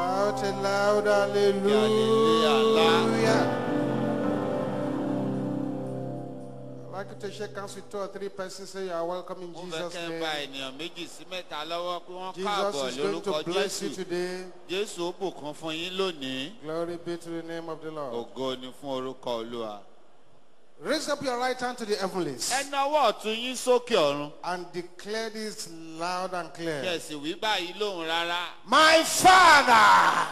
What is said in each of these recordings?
Shout a loud hallelujah. I'd like to shake hands with two or three persons. Say you are welcome in Jesus' name. Jesus is going to bless you today. Glory be to the name of the Lord. Raise up your right hand to the heavenlies ẹ nawọ́ ọ̀tún yín sókè ọ̀run and declare this loud and clear. sì wí báyìí lóhùn rárá. My Father,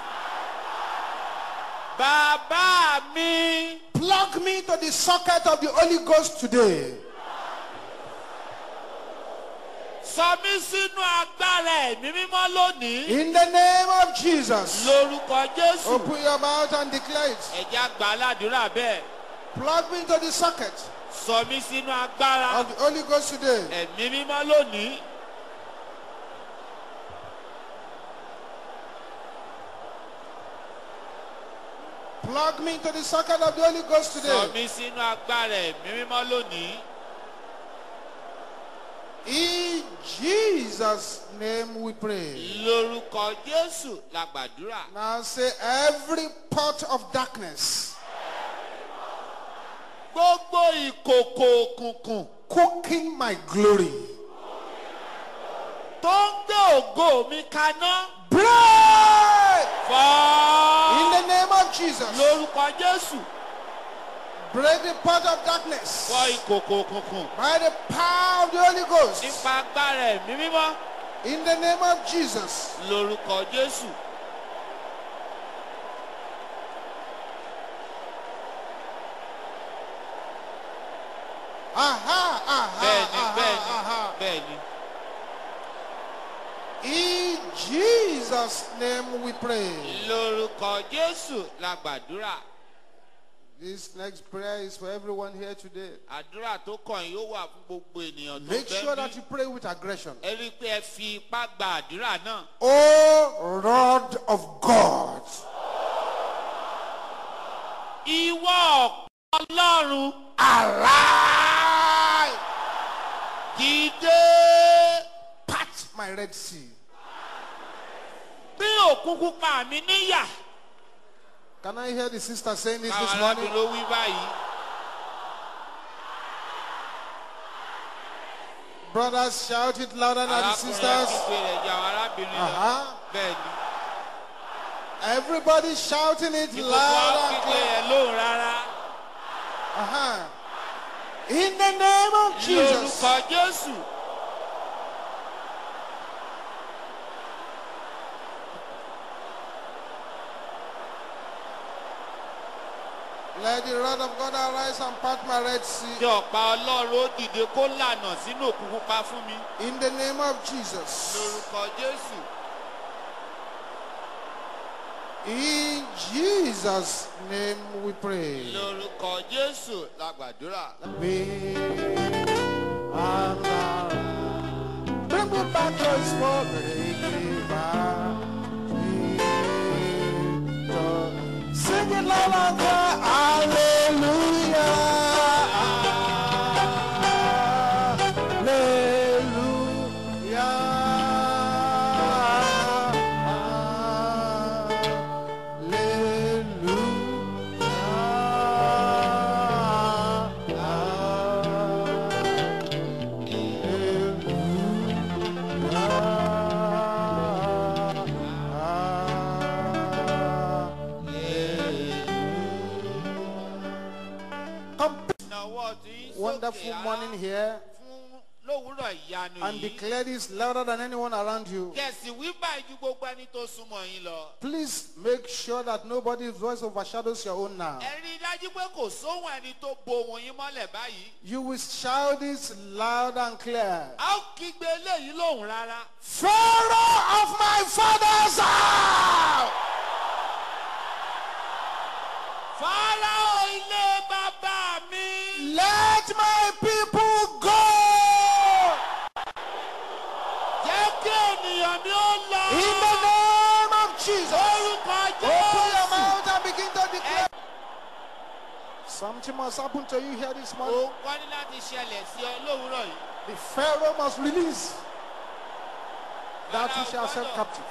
bàbá mi plug me to the socket of the Holy Ghost today. sọ mí sínú agbára ẹ̀mí mímọ́ lónìí In the name of Jesus. lórúkọ jésù Open your mouth and declare it. ẹ̀já gbà á bẹ́ẹ̀ Plug me into the socket sọ mí sínú agbára of the Holy Ghost today. ẹ̀mí mímọ́ lónìí Plug me into the socket of the Holy Ghost sọ today. mí sínú agbára ẹ̀mí mímọ́ lónìí In Jesus' name we pray. lórúkọ jésù la gbàdúrà Now say every pot of darkness gbogbo ìkòkò òkùnkùn cooking my glory. tó ń gbé ògo mi kaná Break in fọ́ the name of Jesus. lórúkọ jésù Break the pot of darkness fọ́ ìkòkò òkùnkùn by the power of the Holy Ghost. nípa agbára ẹ̀mí mímọ́ In the name of Jesus. lórúkọ jésù bẹ́ẹ̀ni aha, bẹ́ẹ̀ni aha. bẹ́ẹ̀ni In Jesus' name we pray. lórúkọ jésù la gbàdúrà This next prayer is for everyone here today. àdúrà tó kàn yóò wà fún gbogbo ènìyàn tó Make sure that you pray with aggression. ẹ rí i pé ẹ fi ipá gba àdúrà náà O rod of God, ìwọ ọ̀pọ̀ ọlọ́run arise, dìde part my Red Sea. bí òkun pupa mi níyà Can I hear the sister saying this this morning? arábìnrin ló wí báyìí Brothers, shout it louder than the sisters. àwọn Uh-huh. Everybody shouting it ìkòkò loud and clear. Uh-huh. In the name of Jesus. Let the rod of God arise and part my Red Sea. tí ọ̀pá ọlọ́run ó dìde kó lànà sínú òkun pupa fún mi In the name of Jesus. lórúkọ jésù In Jesus' name we pray. lórúkọ jésù la gbàdúrà. Me Bring me back to his Sing it loud morning here fún lówùúrọ̀ ìyanu and yìí. declare this louder than anyone around you. kẹ̀sì wí báyìí ju gbogbo ẹni tó súnmọ́ yín lọ. Please make sure that nobody's voice overshadows your own now. ẹ rí i dájú pé kò sóhun ẹni tó bo ohun yín mọ́lẹ̀ báyìí. You will shout this loud and clear. a ó kígbe eléyìí lóhùn rárá. Pharaoh of my father's house, fáráò ilé bàbá mi. Let my people go. jẹ́ kí ènìyàn mi. In the name of Jesus. Open your mouth and begin to declare. Something must happen to you here this morning. The Pharaoh must release that which shall set gbọ́dọ̀ captive.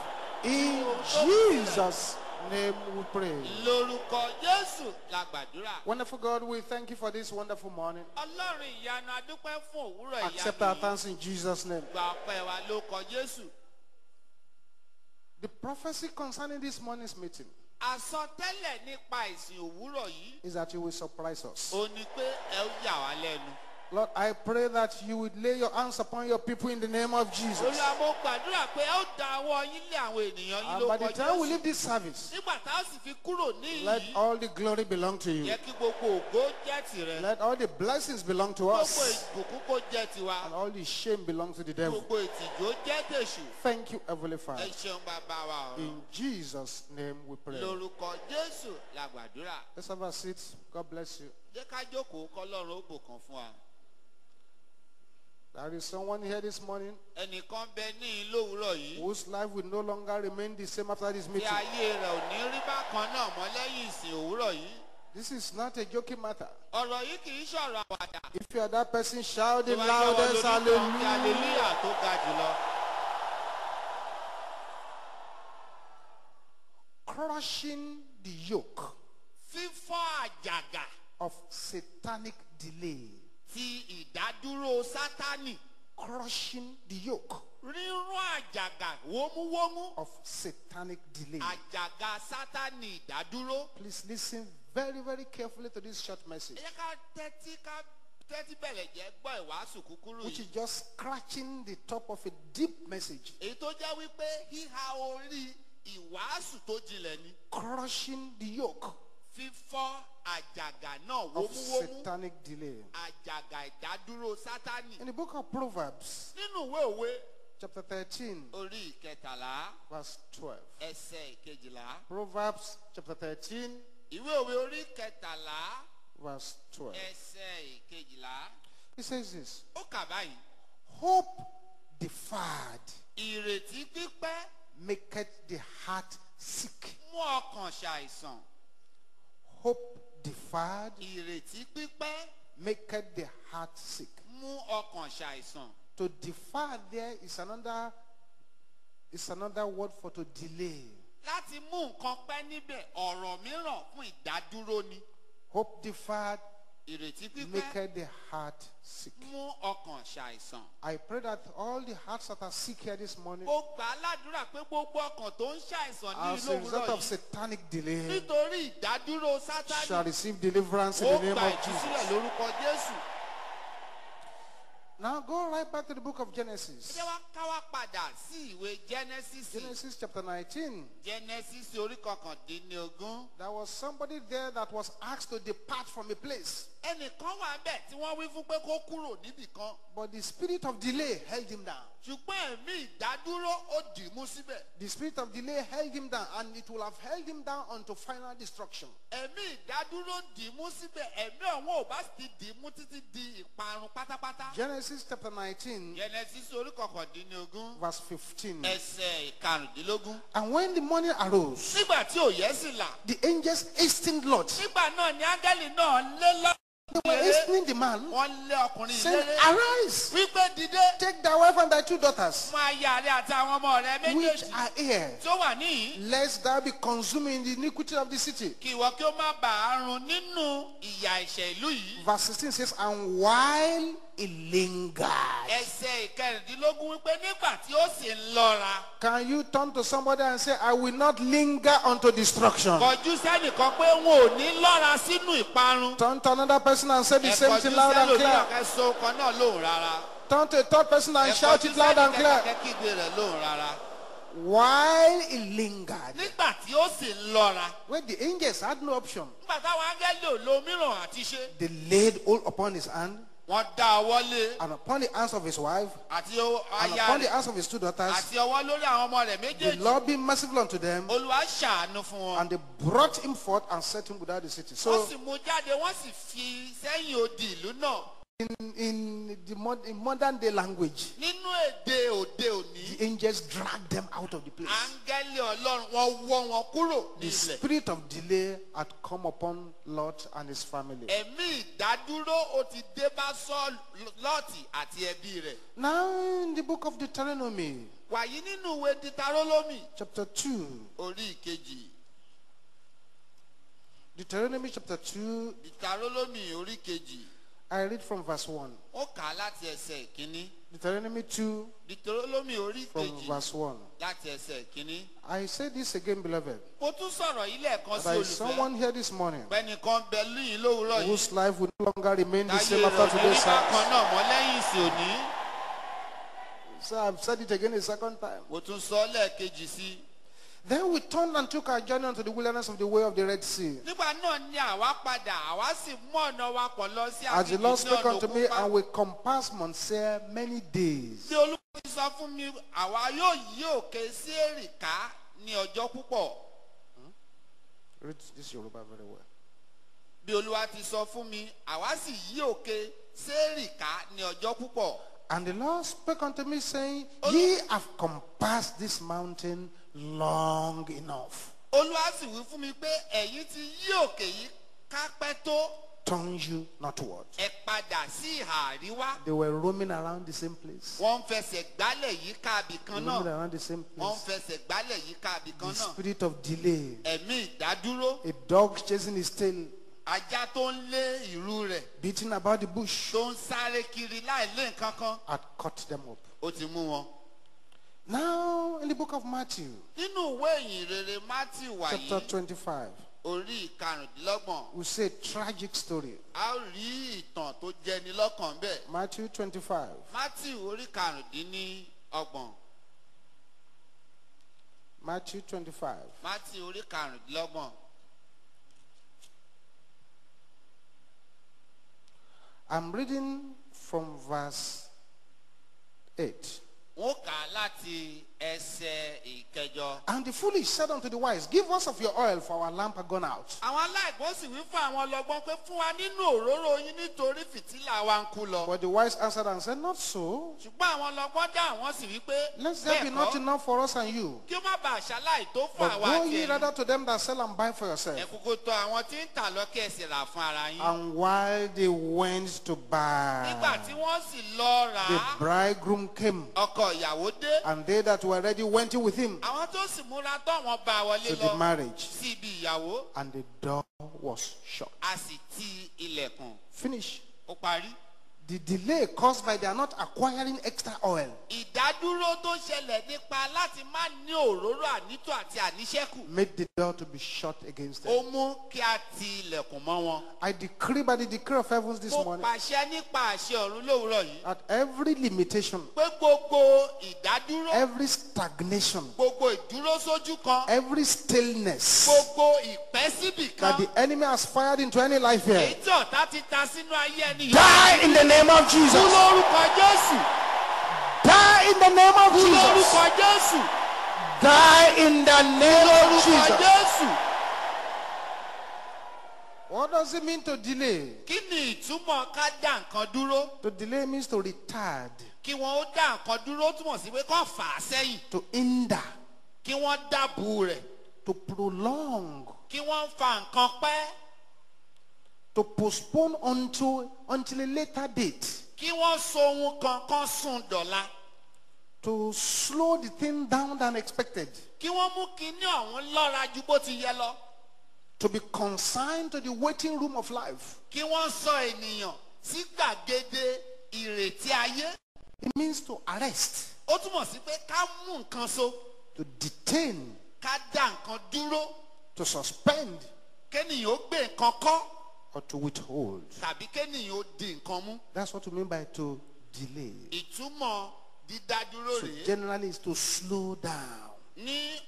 In Jesus' name we pray. lórúkọ jésù la gbàdúrà. Wonderful God, we thank you for this wonderful morning. ọlọ́run ìyanu adúpẹ́ fún òwúrọ̀ Accept our thanks in Jesus' name. gba ọpẹ́ wa lórúkọ jésù. The prophecy concerning this morning's meeting àsọtẹ́lẹ̀ nípa ìsìn òwúrọ̀ yìí. is that you will surprise us. ó ní pé ẹ ó yà wá lẹ́nu. Lord, I pray that you would lay your hands upon your people in the name of Jesus. olúwa mo gbàdúrà pé ẹ ó da ọwọ́ yín lé àwọn ènìyàn yín And by the lórúkọ time we jésù. leave this service, nígbà tá a sì fi kúrò ní let ìyí. all the glory belong to you. yẹ kí gbogbo ògo jẹ́ tìrẹ. Let all the blessings belong to gbogbo us. ìbùkún kó jẹ́ tiwa. And all the shame belongs to the devil. gbogbo ìtìjú ó jẹ́ tèṣù. Thank you, Heavenly ẹ Father. ṣeun bàbá wa ọ̀run. In Jesus' name we pray. lórúkọ jésù la gbàdúrà. Let's have a seat. God bless you. jẹ́ ká jókòó kọ́lọ́run ó bùkún fún wa. There is someone here this morning ẹnìkan bẹ ní in lówùúrọ̀ yìí. whose life will no longer remain the same after this tí meeting. ayé rẹ̀ ò ní rí bákan náà mọ́ lẹ́yìn ìsìn òwúrọ̀ yìí. This is not a joking matter. ọ̀rọ̀ yìí kì í ṣọ̀rọ̀ àwàdà. If you are that person, shout the tó bá loudest hallelujah. hallelujah tó ga jùlọ. Crushing the yoke fífọ́ àjàgà of satanic delay. Ti ìdádúró sátánì. Crushing the yoke rírún àjàgà wómúwómú. of satanic delay. àjàgà sátánì ìdádúró. Please listen very, very carefully to this short message, ẹ ká tẹ́tí ká tẹ́tí bẹ̀rẹ̀ jẹ́ gbọ́ ìwàásù kúkúrú which is just scratching the top of a deep message. èyí tó jẹ́ wípé híha orí ìwàásù tó jinlẹ̀ ni. Crushing the yoke fífọ́ àjàgà náà of wómúwómú. satanic delay. àjàgà ìdádúró sátánì. In the book of Proverbs, nínú ìwé òwe chapter 13, orí ìkẹtàlá verse 12. ẹsẹ̀ ìkejìlá. Proverbs chapter 13, ìwé òwe orí ìkẹtàlá verse 12. ẹsẹ̀ ìkejìlá. He says this ó kà báyìí. Hope deferred ìrètí pípẹ́ maketh the heart sick. mú ọkàn ṣàìsàn. Hope deferred ìrètí pípẹ́ maketh the heart sick. mú ọkàn ṣàìsàn. To defer there is another is another word for to delay. láti mú nǹkan pẹ́ níbẹ̀ ọ̀rọ̀ mìíràn fún ìdádúró ni. Hope deferred ìrètí pípẹ́ maketh the heart sick. mú ọkàn ṣàìsàn. I pray that all the hearts that are sick here this morning ó gbà á ládùúrà pé gbogbo ọkàn tó ń ṣàìsàn ní as a result of satanic delay nítorí ìdádúró shall receive deliverance in the name of ìtúsílẹ̀ Jesus. lórúkọ jésù. Now go right back to the book of Genesis. jẹ́ wá ká wá padà sí ìwé genesis chapter 19. genesis orí kọkàndínlógún. There was somebody there that was asked to depart from a place, ẹnìkan wà bẹ́ẹ̀ tí wọ́n wí fún pé kó kúrò níbì kan but the spirit of delay held him down. ṣùgbọ́n ẹ̀mí ìdádúró ó dì í mú síbẹ̀. The spirit of delay held him down, and it will have held him down unto final destruction. ẹ̀mí ìdádúró dì í mú síbẹ̀ ẹ̀mí ọ̀hún ò bá sì dì í mú títí di ìparun pátápátá. Genesis chapter 19, genesis orí kọkàndínlógún verse 15. ẹsẹ̀ ìkarùndínlógún. And when the morning arose, nígbà tí òye sì là the angels hastened Lot. nígbà náà ni áńgẹ́lì náà lé lọ. They were hastening the man, saying, Arise, take thy wife and thy two daughters, which are here, lest thou be consumed in the iniquity of the city. Verse 16 says, And while he lingered. ẹsẹ̀ ìkẹrìndínlógún wípé nígbà tí ó sì ń lọ́ra Can you turn to somebody and say, I will not linger unto destruction? kọjú sẹ́nìkan pé wọn ò ní lọ́ra sínú ìparun. Turn to another person and say the same thing loud and sẹ́lòmíràn clear. kẹsàn-án kan náà lóhùn rárá. Turn to a third person and shout it loud and sẹ́nìkan clear. kẹ́kígbe rẹ̀ lóhùn rárá. While he lingered, nígbà tí ó sì ń lọ́ra when the angels had no option, nígbà táwọn áńgẹ́lì ò lo mìíràn àti ṣe they laid hold upon his hand wọ́n dá ọwọ́ lé and upon the hands of his wife àti o- and aya upon the rẹ̀ hands of his two daughters. àti ọwọ́ lórí àwọn ọmọ rẹ̀ The méjèèjì Lord be merciful unto them, olùwà ṣàánú fún wọn. and they brought him forth and set him without the city. wọ́n So, sì mú jáde wọ́n sì fi sẹ́yìn odi ìlú náà in, in the mod, in modern day language, nínú èdè òde òní the angels dragged them out of the place. áńgẹ́lì ọlọ́run wọ́n wọ́ wọn kúrò ní The ilẹ̀. spirit of delay had come upon Lot and his family. ẹ̀mí ìdádúró ó ti dé bá sọ́ọ̀lù lọ́ọ̀tì àti ẹbí rẹ̀. Now, in the book of Deuteronomy, wàyí nínú ìwé ditarólómì chapter 2. orí ìkejì Deuteronomy chapter 2, ditarólómì orí ìkejì I read from verse 1. ó kà á láti ẹsẹ̀ ìkíní Deuteronomy 2 ditarólómì orí from verse 1. láti ẹsẹ̀ ìkíní. I say this again, beloved. mo tún sọ̀rọ̀ yìí lẹ́ẹ̀kan sí There is someone here this morning pẹ́nìkan bẹ lóyìn lówùúrọ̀ yìí whose life will no longer remain the same after ò ní rí today's bákan náà mọ́ lẹ́yìn ìsìn òní. So I've said it again a second time. mo tún sọ lẹ́ẹ̀kejì sí i. Then we turned and took our journey unto the wilderness of the way of the Red Sea. nígbà náà ni àwa padà àwa sì mú ọ̀nà wa pọ̀ lọ sí As the Lord ọ̀nà unto me, and we compassed Mount Seir many days. bí olúwa ti sọ fún mi àwa yóò yí òkè sí èrìká ní ọjọ́ púpọ̀. Read this Yoruba very well. bí olúwa ti sọ fún mi àwa sì yí òkè sí ní ọjọ́ púpọ̀. And the Lord spake unto me, saying, Ye have compassed this mountain long enough. olúwa sì wí fún mi pé ẹ̀yin ti yí òkè yìí kápẹ́ tó Turn you northward. ẹ padà sí ìhà àríwá. They were roaming around the same place. wọ́n fẹsẹ̀ gbálẹ̀ yí káàbì kan Roaming náà. around the same wọ́n place. fẹsẹ̀ gbálẹ̀ yí káàbì kan The náà. spirit of delay. ẹ̀mí ìdádúró A dog chasing his tail, ajá tó ń lé ìrú rẹ̀ beating about the bush, tó ń sáré kiri láì lé nǹkan kan had caught them up. ó ti mú wọn. Now, in the book of Matthew, nínú ìwé ìyìn rere matthew chapter wàyí 25, orí ìkarùndínlọ́gbọ̀n we see a tragic story. a ó rí ìtàn tó jẹni lọ́kàn bẹ́ẹ̀. Matthew 25, matthew orí karùndínlọ́gbọ̀n Matthew 25. matthew orí karùndínlọ́gbọ̀n I'm reading from verse 8. Wọ́n kà láti. And the foolish said unto the wise, Give us of your oil, for our lamp are gone out. àwọn aláìgbọ́n sì wí fún àwọn ọlọ́gbọ́n pé fún wa nínú òróró yín nítorí fìtílà wa ń kú lọ. But the wise answered and said, Not so. ṣùgbọ́n àwọn ọlọ́gbọ́n dá àwọn sì wí pé Let there be bẹ́ẹ̀ not kọ́ enough for us and you. kí ó má bàa ṣaláì tó fún But àwa go àti ye ẹ̀yin. rather to them that sell and buy for ẹ yourself. kúkú tọ àwọn tí ń tà lọ́kẹ́ ẹ̀sìn rà fún ara yín. And while they went to nígbà buy, tí wọ́n sì lọ rà the á bridegroom came, ọkọ ìyàwó dé. and they that were ready went in with him to the marriage. And the door was shut. Finish. Ó. The delay caused by their not acquiring extra oil ìdádúró tó ṣẹlẹ̀ nípa láti má ní òróró ànító àti àníṣẹ́kù made the door to be shut against ó them. mú kí a ti ilẹ̀kùn mọ́ wọn. I decree by the decree of heavens this mo morning pàṣẹ nípa àṣẹ ọ̀run yìí that every limitation, pé gbogbo ìdádúró every stagnation, gbogbo ìdúró sójú kan every stillness gbogbo ìpẹ́ síbì that the enemy has fired into any life here, ọ̀tá ti ta sínú ayé ẹni yìí. die in the name of kú Jesus. lórúkọ jésù Die in the name of kú Jesus. lórúkọ jésù Die in the name of lórúkọ Jesus. jésù. What does it mean to delay? kí ni ìtumọ̀ ká dá nǹkan dúró To delay means to retard, kí wọ́n ó dá nǹkan dúró túmọ̀ sí pé kọ́ fà á sẹ́yìn to hinder, kí wọ́n dábù rẹ̀ to prolong, kí wọ́n fa nǹkan pẹ́ to postpone until until a later date, kí wọ́n so ohun kankan sùn dọ̀la. To slow the thing down than expected, kí wọ́n mú kinní ọ̀hún lọ́ra ju bó ti yẹ lọ. To be consigned to the waiting room of life. kí wọ́n sọ ènìyàn sí gbàgede ìrètí ayé. It means to arrest, ó túmọ̀ sí pé ká mú nǹkan so. To detain, ká dá nǹkan dúró. To suspend, kéènìyàn ó gbé nǹkan kọ́ or to withhold. tàbí kéènìyàn ó di nǹkan mú That's what we mean by to delay. ìtumọ̀ dídádúró So rèé generally, it's to slow down. ní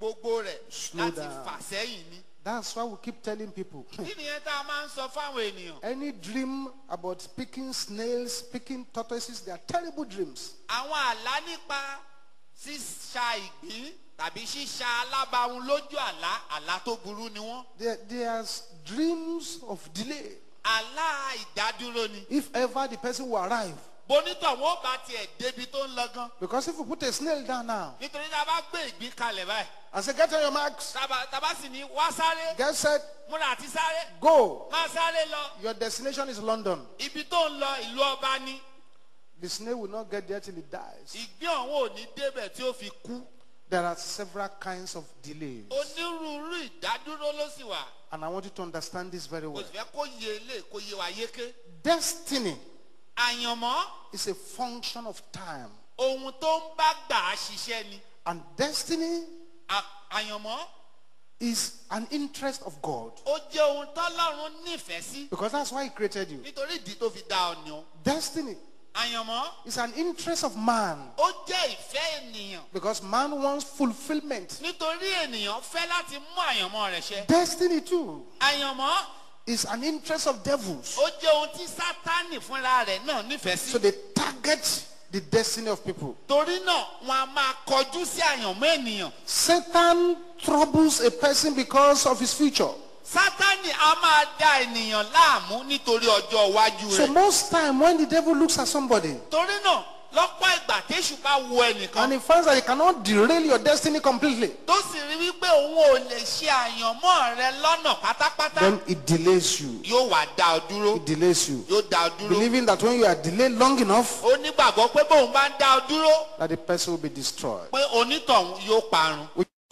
gbogbo rẹ̀ Slow láti down. fà sẹ́yìn ni. That's why we keep telling people. kí nìyẹn tá a máa ń sọ fáwọn ènìyàn. Any dream about picking snails, picking tortoises, they are terrible dreams. àwọn àlá nípa ṣíṣa ìgbín tàbí ṣíṣa alábàáhùn lójú àlá àlá tó burú ni wọ́n. They, they are dreams of delay. àlá ìdádúró ni. If ever the person will arrive. bonítọ̀ wọn ò bá tiẹ̀ débi tó ń lọ gan. Because if we put a snail down now nítorí tá a bá gbé ìgbín kalẹ̀ báyìí. and say, get on your marks, tába tába sì ní wá sáré get set, múra àti sáré go. máa sáré lọ. Your destination is London. ibi tó ń lọ ìlú ọba ni. The snail will not get there till it dies. ìgbín ọ̀hún ò ní débẹ̀ tí ó fi kú There are several kinds of delays. onírúurú ìdádúró ló sì wà And I want you to understand this very well. sì fẹ́ kó yé ilé kó yé wa yéké Destiny àyànmọ́ is a function of time. ohun tó ń bá gbà á ṣiṣẹ́ ni And destiny àyànmọ́ is an interest of God. ó jẹ́ ohun tọ́lọ́run nífẹ̀ẹ́ sí Because that's why He created you. nítorí ìdí tó fi dá ọ ni o Destiny àyànmọ́ is an interest of man. ó jẹ́ ìfẹ́ ènìyàn Because man wants fulfillment. nítorí ènìyàn fẹ́ láti mú àyànmọ́ rẹ̀ ṣẹ Destiny too àyànmọ́ is an interest of devils. ó jẹ́ ohun tí sátánì fúnra rẹ̀ náà nífẹ̀ẹ́ sí So they target the destiny of people. torí náà wọn a máa kọjú sí àyànmọ́ ènìyàn Satan troubles a person because of his future. Sátánì a máa da ènìyàn láàmú nítorí ọjọ́ iwájú So rẹ̀ most time when the devil looks at somebody torí náà lọ́pọ̀ ìgbà téṣù bá wo ẹnìkan and he finds that he cannot derail your destiny completely, tó sì rí wípé òun ò lè ṣe àyànmọ́ rẹ lọ́nà pátápátá then it delays you. yóò wá dá ọ dúró It delays you. yóò dá ọ dúró Believing that when you are delayed long enough, ó nígbàgbọ́ pé bóun bá ń dá ọ dúró that the person will be destroyed. pé onítọ̀hún yóò parun.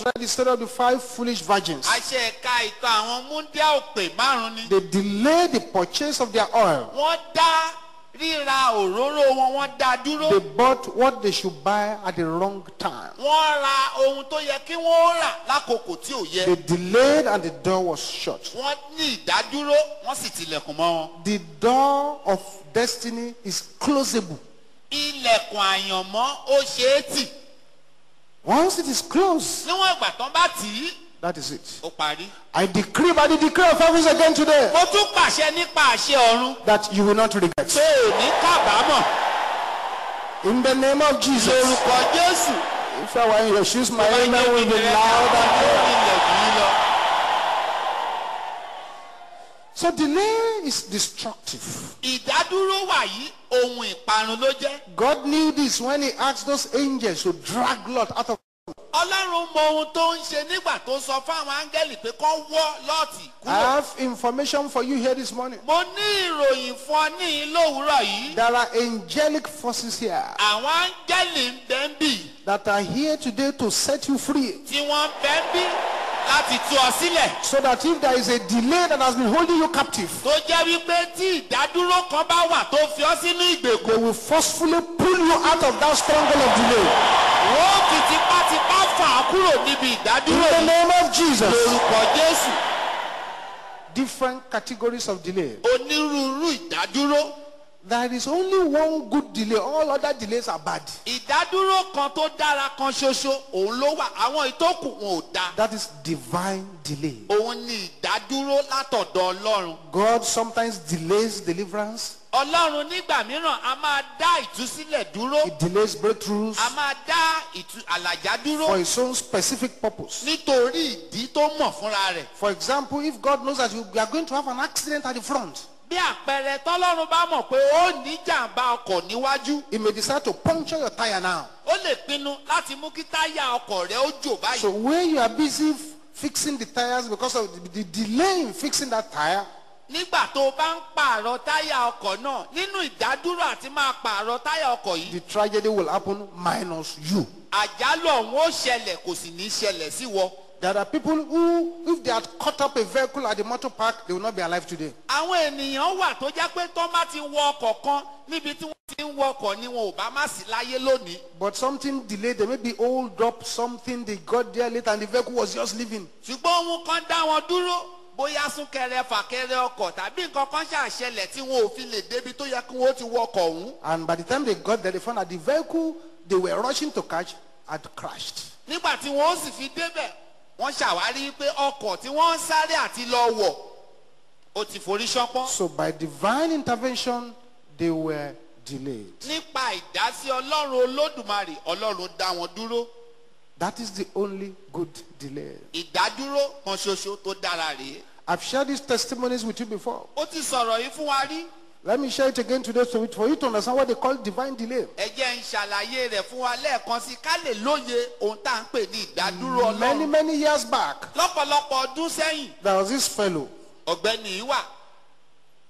Read the story of the five foolish virgins. àṣẹ ẹ̀ka ìtàn àwọn múndíá òpè márùn-ún ni. They delayed the purchase of their oil. wọ́n dá ríra òróró wọn wọ́n dá dúró. They bought what they should buy at the wrong time. wọ́n ra ohun tó yẹ kí wọ́n rà lákòókò tí ò yẹ. They delayed and the door was shut. wọ́n ní ìdádúró wọ́n sì tilẹ̀kùn mọ́ wọn. The door of destiny is closable. ilẹ̀kùn àyànmọ́ ó ṣe é tì. Once it is closed, níwọ̀n ìgbà tán bá tì í that is it. ó parí. I decree by the decree of heavens again today mo tún pàṣẹ nípa àṣẹ ọ̀run that you will not regret. pé ò ní kábàámọ̀ In the name of Jesus. lórúkọ jésù. If I were in your shoes, my amen will be loud and clear. rinlẹ̀ jù yín lọ. So delay is destructive. ìdádúró wà yìí ohun ìparun ló jẹ́. God knew this when he asked those angels to drag Lot out of ọlọ́run mọ ohun tó ń ṣe nígbà tó sọ fáwọn áńgẹ́lì pé kán wọ́ lọ́ọ̀tì I kúrò. have information for you here this morning. mo ní ìròyìn fún ọ ní lówùúrọ̀ yìí. There are angelic forces here àwọn áńgẹ́lì ń bẹ́ ń bì that are here today to set you free. tí wọ́n ń bẹ́ ń bì láti tú ọ sílẹ̀. So that if there is a delay that has been holding you captive, tó jẹ́ wípé tí ìdádúró kan bá wà tó fi ọ sínú ìgbèkùn. they will forcefully pull you out of that stronghold of delay. wọ́n fi tipátipá fà á kúrò níbi In ìdádúró the yìí. name of Jesus. lórúkọ jésù Different categories of delay. onírúurú ìdádúró. There is only one good delay. All other delays are bad. ìdádúró kan tó dára kan ṣoṣo òun ló wà àwọn ìtókù wọn ò dáa. That is divine delay. òun ni ìdádúró látọ̀dọ̀ ọlọ́run. God sometimes delays deliverance. ọlọ́run nígbà mìíràn a máa dá ìtúsílẹ̀ dúró. He delays breakthroughs a máa dá àlàjá for dúró his own specific purpose. nítorí ìdí tó mọ̀ fúnra rẹ̀. For example, if God knows that you are going to have an accident at the front, bí àpẹẹrẹ tọ́lọ́run bá mọ̀ pé ó ní jàǹbá ọkọ̀ níwájú He may decide to puncture your tire now. ó lè pinnu láti mú kí táyà ọkọ̀ rẹ̀ ó jò báyìí. So where you are busy fixing the tires because of the, the delay in fixing that tire, nígbà tó o bá ń pààrọ̀ táyà ọkọ̀ náà nínú ìdádúró àti máa pààrọ̀ táyà ọkọ̀ yìí the tragedy will happen minus you. àjálù ọ̀hún ó ṣẹlẹ̀ kò sì ní ṣẹlẹ̀ sí wọ. There are people who, if they had caught up a vehicle at the motor park, they will not be alive today. àwọn ènìyàn wà tó jẹ́ pé tó bá ti wọ ọkọ̀ kan níbi tí wọ́n ti ń wọ ọkọ̀ ni wọn ò bá má sí láyé lónìí. But something delayed, they may be hold up something, they got there late and the vehicle was just leaving. ṣùgbọ́n ohun kan dá wọn dúró bóyá súnkẹrẹ fàkẹrẹ ọkọ̀ tàbí nǹkan kan ṣàṣẹlẹ̀ tí wọn ò fi lè débi tó yẹ kí wọ́n ti wọ ọkọ̀ ọ̀hún. And by the time they got there, they found that the vehicle they were rushing to catch had crashed. nígbà tí wọ́n sì fi débẹ̀ wọ́n ṣàwárí pé ọkọ̀ tí wọ́n ń sáré àti lọ wọ̀ ó ti forí ṣánpọ́n. So by divine intervention, they were delayed. nípa ìdásí ọlọ́run olódùmarè ọlọ́run dá wọn dúró That is the only good delay. ìdádúró kan ṣoṣo tó dára rèé. I've shared these testimonies with you before. ó ti sọ̀rọ̀ yìí fún wa rí Let me share it again today so for you to understand what they call divine delay. ẹ jẹ́ ń ṣàlàyé rẹ̀ fún wa lẹ́ẹ̀kan sí ká lè lóye ohun tá à ń pè ní ìdádúró Many, ọlọ́run. many years back, lọ́pọ̀lọpọ̀ ọdún sẹ́yìn there was this fellow ọ̀gbẹ́ni wà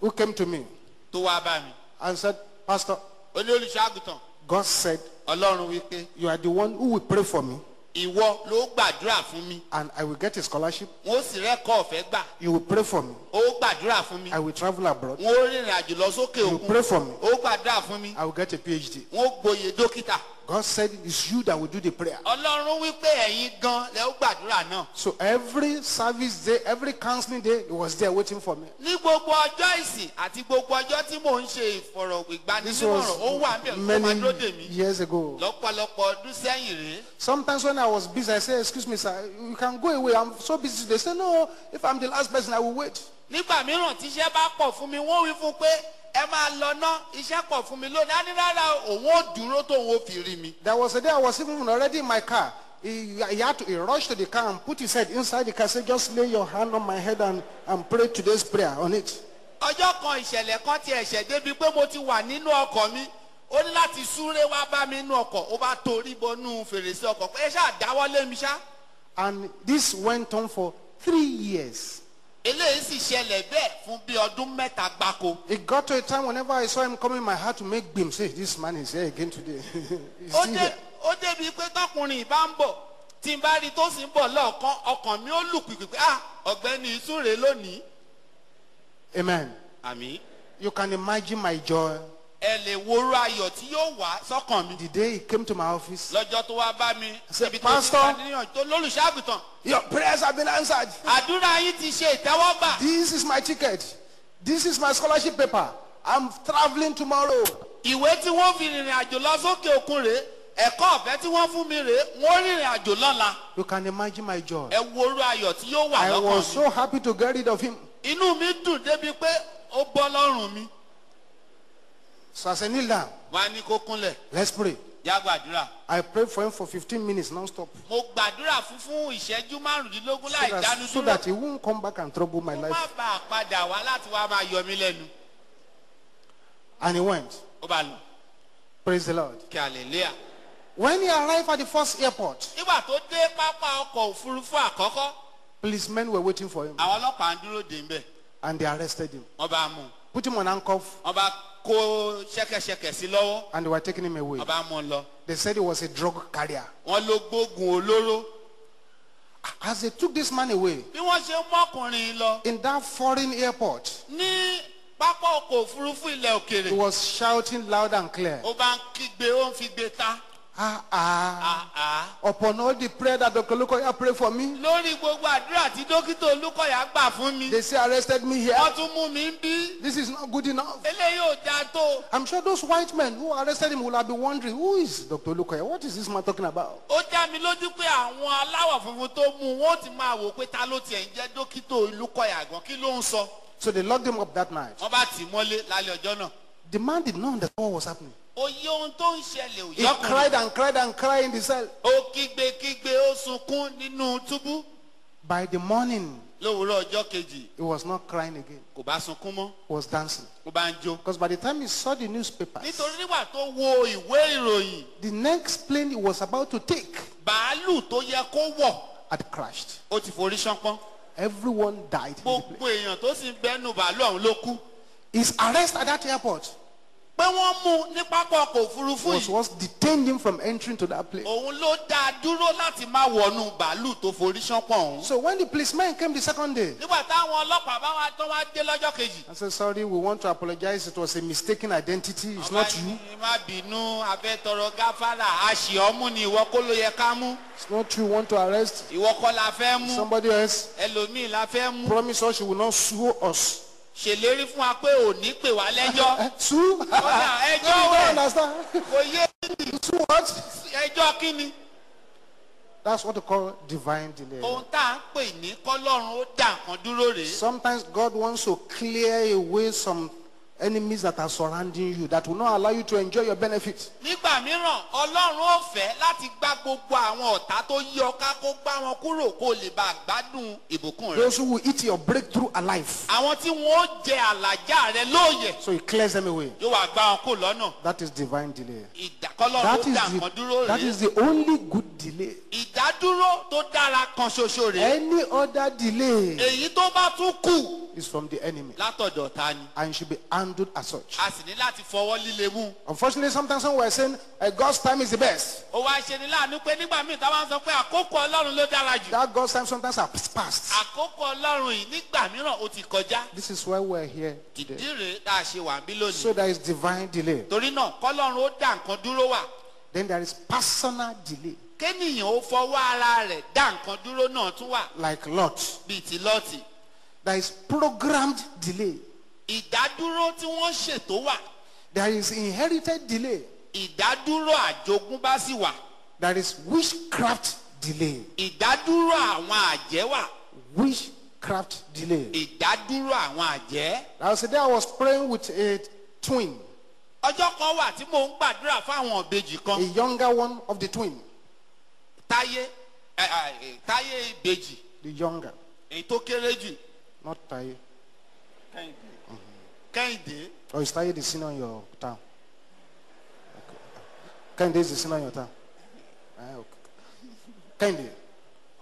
who came to me tó wá bá mi. and said, Pastor, olùṣọ́àgùtàn God said, ọlọ́run wípé You are the one who will pray for me, ìwọ ló gbàdúrà fún mi and I will get a scholarship. wọn ó sì rẹ́kọ̀ ọ̀fẹ́ gbà You will pray for me. ó gbàdúrà fún mi I will travel abroad. wọn ó rìnrìn àjò lọ sókè You will òkun pray for me. ó gbàdúrà fún mi I will get a PhD. wọn ó gboyè dókítà God said, It's you that will do the prayer. ọlọ́run wípé ẹ̀yin gan lẹ ó gbàdúrà náà So every service day, every counseling day, he was there waiting for me. ní gbogbo ọjọ́ ìsìn àti gbogbo ọjọ́ tí mò ń ṣe ìfọ̀rọ̀ This ó wà ń bẹ̀ was kó máa dúró dè mí many years ago. lọ́pọ̀lọpọ̀ ọdún sẹ́yìn rèé Sometimes when I was busy, I say, Excuse me, sir, you can go away. I'm so busy. They say, No, if I'm the last person, I will wait. nígbà mìíràn tíṣẹ́ bá pọ̀ fún mi wọ́n wí fún pé ẹ máa lọ ná iṣẹ́ pọ̀ fún mi lónìí á ní rárá òun ó dúró tóun ó fi rí mi. There was a day I was even already in my car. He, he had to he rushed to the car and put his head inside the car. Said, "Just lay your hand on my head and, and pray today's prayer on it." ọjọ́ kan ìṣẹ̀lẹ̀ kan ti ẹ̀ṣẹ̀ débi pé mo ti wà nínú ọkọ̀ mi ó ní láti súré wá bá mi nínú ọkọ̀ ó bá torí bọnú fèrèsé ọkọ̀ pé ṣáà dáwọ́ mi ṣá. And this went on for three years. Eléyìí sì ṣẹlẹ̀ bẹ́ẹ̀ fún bí ọdún mẹ́ta gbáko. It got to a time whenever I saw him coming, my heart to make beam. Say, "This man is here again today." He's ó still here. ó débi pé tọkùnrin ìbá ń bọ̀ tí n bá rí tó sì ń bọ̀ lọ́ọ̀kan ọkàn mi ó lù pìpì pé ah ọ̀gbẹ́ni ìsúre lónìí. Amen. àmì You can imagine my joy ẹ lè worú ayọ̀ tí yóò wá sọ́kàn mi. the day he came to my office. lọ́jọ́ tó wá bá mi tó ti "Pastor." lólùṣàgùtàn Your prayers have been answered. àdúrà yín ti ṣe ìtẹ́wọ́gbà. This is my ticket. This is my scholarship paper. I'm traveling tomorrow. ìwé tí wọ́n fi rìnrìn àjò lọ sókè òkun rèé ẹ̀kọ́ ọ̀fẹ́ tí wọ́n fún mi rèé wọ́n rìnrìn àjò lọ́la You can imagine my joy. ẹ worú ayọ̀ tí yóò wà I was lọ́kàn mi. so happy to get rid of him. inú mi dùn débi pé ó bọ́ lọ́rùn mi. So I said, kneel down. wọ́n á ní kó kúnlẹ̀ Let's pray. já gbàdúrà. I prayed for him for 15 minutes non-stop. mo gbàdúrà fún fún ìṣẹ́jú márùndínlógún So láì that, dánu so dúró. that he won't come back and trouble my mo má life. bàa padà wá láti wá máa yọ mí lẹ́nu. And he went. ó bá lọ Praise the Lord. kí hallelujah. When he arrived at the first airport, nígbà tó dé pápá ọkọ̀ òfurufú àkọ́kọ́ policemen were waiting for him. àwọn ọlọ́pàá ń dúró dè ń bẹ̀ And they arrested him. wọ́n bá mú un. Put him on handcuff. Wọ́n bá kó ṣẹ́kẹ́ṣẹkẹ̀ sí lọ́wọ́ And they were taking him away. wọ́n bá lọ. They said he was a drug carrier. wọ́n ló gbógun olóró. As they took this man away, bí wọ́n ṣe mọ́kùnrin lọ in that foreign airport, ní pápá ọkọ̀ òfurufú ilẹ̀ òkèrè he was shouting loud and clear. ó bá ń kígbe ó ń fi gbé ta. Ah, ah. àá. Upon all the prayer that Dr. Lukoya prayed for me, lórí gbogbo àdúrà tí dókítà olúkọ̀yà gbà fún mi they say arrested me here. wọ́n tún mú mi ń bí. This is not good enough. eléyìí ò dáa tó. I'm sure those white men who arrested him will have been wondering, who is Dr. Lukoya? What is this man talking about? ó já mi lójú pé àwọn aláwọ̀ funfun tó mú un wọ́n ti máa wò pé ta ló tiẹ̀ ń jẹ́ dókítà olúkọ̀yà gan kí ló ń sọ. So they locked him up that night. wọ́n bá tì í mọ́lé lálẹ́ ọjọ́ náà. The man did not understand what was happening. Òye ohun tó ń ṣẹlẹ̀ ò He yọkùnrin. cried and cried and cried in the cell. ó kígbe kígbe ó sunkún nínú túbú. By the morning, lówùúrọ̀ ọjọ́ kejì he was not crying again. kò bá sunkún mọ́ He was dancing. ó bá ń jó. Because by the time he saw the newspapers, nítorí nígbà tó wo ìwé ìròyìn the next plane he was about to take bàálù tó yẹ kó wọ̀ had crashed. ó ti forí ṣánpọ́n. Everyone died. gbogbo èèyàn tó sì ń bẹ́nu bàálù ọ̀hún ló kú. His arrest at that airport pé wọ́n mú ní pápá ọkọ̀ òfurufú was yìí. what detained him from entering to that plane. òun ló dá a dúró láti má wọnú bàálù tó forí ṣánpọ́n ọ̀hún. So when the policeman came the second day, nígbà táwọn ọlọ́pàá bá wá tó wá dé lọ́jọ́ kejì. I said, sorry, we want to apologize. It was a mistaken identity. It's not you. Ọba má bínú abẹ́ tọrọ gáfárà àṣì ọmú ni ìwọ kó ló yẹ ká mú. It's not you. Want to arrest ìwọ kọ́ la fẹ́ mú. somebody else. ẹlòmíì la fẹ́ mú. Promise us you will not sue us. Ṣèlérí fún wa pé ò ní pè wá lẹ́jọ́. Eh, sue? Ẹjọ́ wẹ̀ kò yé what? ẹjọ́ kí ni. That's what we call divine delay. ohun tá à ń pè ní kọ́lọ́run ó dà nǹkan dúró rèé. Sometimes God wants to clear away some enemies that are surrounding you that will not allow you to enjoy your benefits. nígbà mìíràn ọlọ́run ó fẹ́ láti gbá gbogbo àwọn ọ̀tá tó yí ọ ká kó gbá wọn kúrò kó lè bá gbádùn ìbùkún rẹ. Those who will eat your breakthrough alive. àwọn tí wọn ó jẹ àlàjá rẹ lóòyè So he clears them away. yóò wá gbá wọn kó lọ́nà. That is divine delay. ìdákọ́lọ́run That ó dà nǹkan dúró the, that is the only good delay. Ìdádúró tó dára kan ṣoṣo rèé. Any other delay èyí tó bá tún kù is from the enemy látọ̀dọ̀ ta ni. and should be handled as such. a sì ní láti fọwọ́ líle mú. Unfortunately, sometimes when we're saying uh, God's time is the best, ó wá ṣe ni láàánú pé nígbà míì táwọn sọ pé àkókò ọlọ́run ló dára jù. that God's time sometimes has passed. àkókò ọlọ́run yìí nígbà mìíràn ó ti kọjá. This is why we're here ìdí today. rèé tá a ṣe wà ń bí lónìí. So there is divine delay. torí náà kọ́lọ́run ó dá nǹkan dúró wà. Then there is personal delay, kéènìyàn ó fọwọ́ ara rẹ̀ dá nǹkan dúró náà tún wà like Lot. bíi ti lọ́ọ̀tì. There is programmed delay. ìdádúró tí wọ́n ṣètò wà. There is inherited delay. ìdádúró àjogúnbá sì wà. There is witchcraft delay. ìdádúró àwọn àjẹ́ wà. Witchcraft delay. ìdádúró àwọn àjẹ́. There was a day I was praying with a twin, ọjọ́ kan wà tí mò ń gbàdúrà fáwọn ìbejì a kan. younger one of the twin, táyé táyé ìbejì the younger, èyí tó kéré jù. not Taye. kẹ́hìndé Or is Taye the senior in your town? Okay. Kende is the senior in your town. Ah, okay. Kende.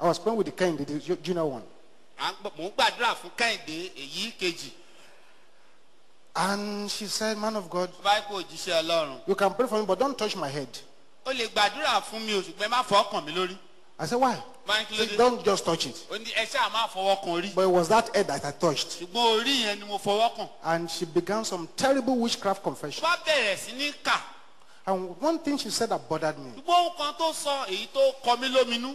I was praying with the Kende, the ju- junior one. mò ń gbàdúrà fún kẹ́hìndé èyí kejì. And she said, Man of God, you can pray for me, but don't touch my head. Ó lè gbàdúrà fún mi o ṣùgbọ́n ẹ má kàn mí lórí. I said, Why? dé. don't just touch it. But it was that head that I touched. And she began some terrible witchcraft confession. And one thing she said that bothered me.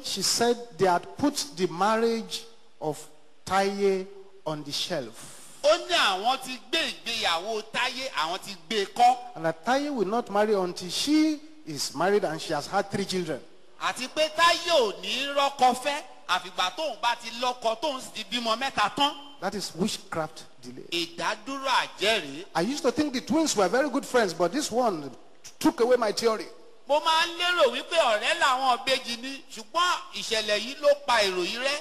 She said they had put the marriage of Taye on the shelf. ó ní àwọn ti gbé ìgbéyàwó táyé àwọn ti gbé e kọ́. And that Taye will not marry until she is married and she has had three children. àti pé táyé ò ní rọ́kọ fẹ́ àfìgbà tóun bá ti lọ́kọ tóun sì ti bímọ mẹ́ta tán. That is witchcraft delay. ìdádúró àjẹ́rìí. I used to think the twins were very good friends, but this one took away my theory. mo máa ń lérò wípé ọ̀rẹ́ làwọn ìbejì ni ṣùgbọ́n ìṣẹ̀lẹ̀ yìí ló pa èrò yìí rẹ́.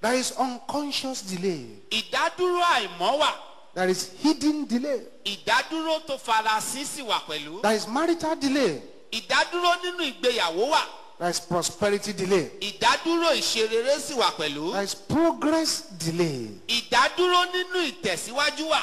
There is unconscious delay. ìdádúró àìmọ́ wà There is hidden delay. ìdádúró tó farasin sì wà pẹ̀lú. There is marital delay. Ìdádúró nínú ìgbéyàwó wà There is prosperity delay. ìdádúró ìṣerere sì wà pẹ̀lú. There is progress delay. ìdádúró nínú ìtẹ̀síwájú wà.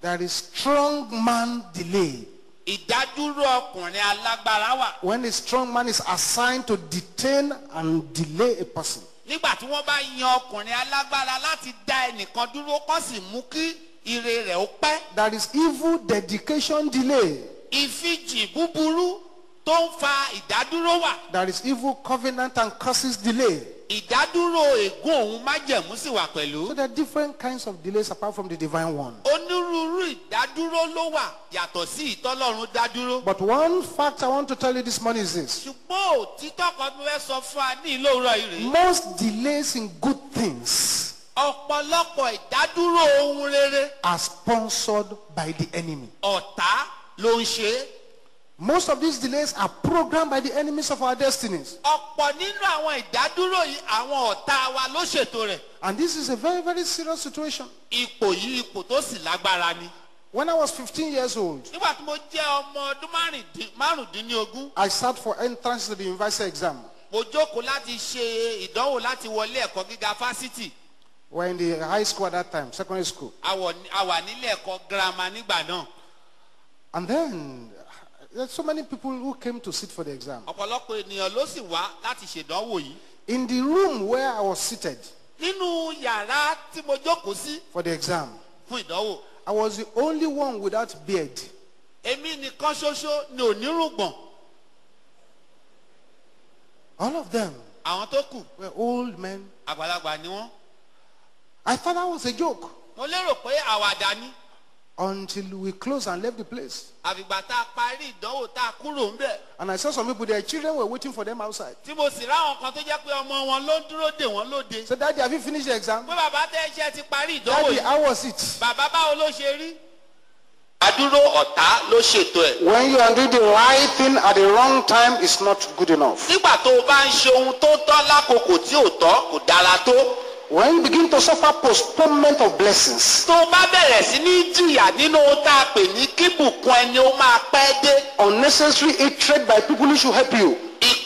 There is strong man delay. ìdádúró ọkùnrin alágbára wà. When a strong man is assigned to detain and delay a person. nígbà tí wọ́n bá yan ọkùnrin alágbára láti dá ẹnìkan dúró kán sì mú kí ire rẹ̀ ó pẹ́. There is evil dedication delay. ìfijì búburú tó ń fa ìdádúró wà. There is evil covenant and curses delay. ìdádúró ègún òun májẹ̀mú sì wà pẹ̀lú. So there are different kinds of delays apart from the divine one. onírúurú ìdádúró ló wà yàtọ̀ sí ìtọ́lọ́run dádúró. But one fact I want to tell you this morning is this. ṣùgbọ́n òtítọ́ kan tó fẹ́ sọ fún wa ní yìí rèé. Most delays in good things ọ̀pọ̀lọpọ̀ ìdádúró ohun rere are sponsored by the enemy. ọ̀tá ló ń ṣe é. Most of these delays are programmed by the enemies of our destinies. ọ̀pọ̀ nínú àwọn ìdádúró yìí àwọn ọ̀tá wa ló ṣètò rẹ̀. And this is a very, very serious situation. ipò yìí ipò tó sì lágbára ni. When I was 15 years old, nígbà tí mo jẹ́ ọmọ ọdún márùndínlógún I sat for entrance to the university exam. mo jókòó láti ṣe ìdánwò láti wọlé ẹ̀kọ́ gíga fásitì We're in the high school at that time, secondary school. a wọ̀ ní- a wà nílé ẹ̀kọ́ girama nígbà náà. And then there's so many people who came to sit for the exam. ọ̀pọ̀lọpọ̀ ènìyàn ló sì wá láti ṣèdánwò yìí. In the room where I was seated nínú yàrá tí mo jókòó sí for the exam, fún ìdánwò I was the only one without beard. èmi nìkan ṣoṣo ni onírùngbọ̀n All of them àwọn tó kù were old men. àgbàlagbà ni wọ́n. I thought that was a joke mo lérò pé àwàdà ni until we closed and left the place. àfìgbà tá a parí ìdánwò tá a kúrò ń bẹ̀. And I saw some people, their children were waiting for them outside. tí mo sì ráwọn kan tó jẹ́ pé ọmọ wọn ló ń dúró dè wọ́n lóde. So, Daddy, have you finished the exam? pé bàbá tẹ́ iṣẹ́ ti parí ìdánwò Daddy, yìí how was it? bàbá báwo ló ṣe rí. àdúró ọ̀tá ló ṣètò ẹ̀. When you are doing the right thing at the wrong time, it's not good enough. nígbà tó o bá ń ṣe ohun tó tọ́ lákòókò tí ò tọ́ kò dára tó. When you begin to suffer postponement of blessings, tó o bá bẹ̀rẹ̀ sí ní jìyà nínú ohun tá a pè ní kíbùkún ẹni ó máa pẹ́ dé. unnecessary hatred by people who should help you,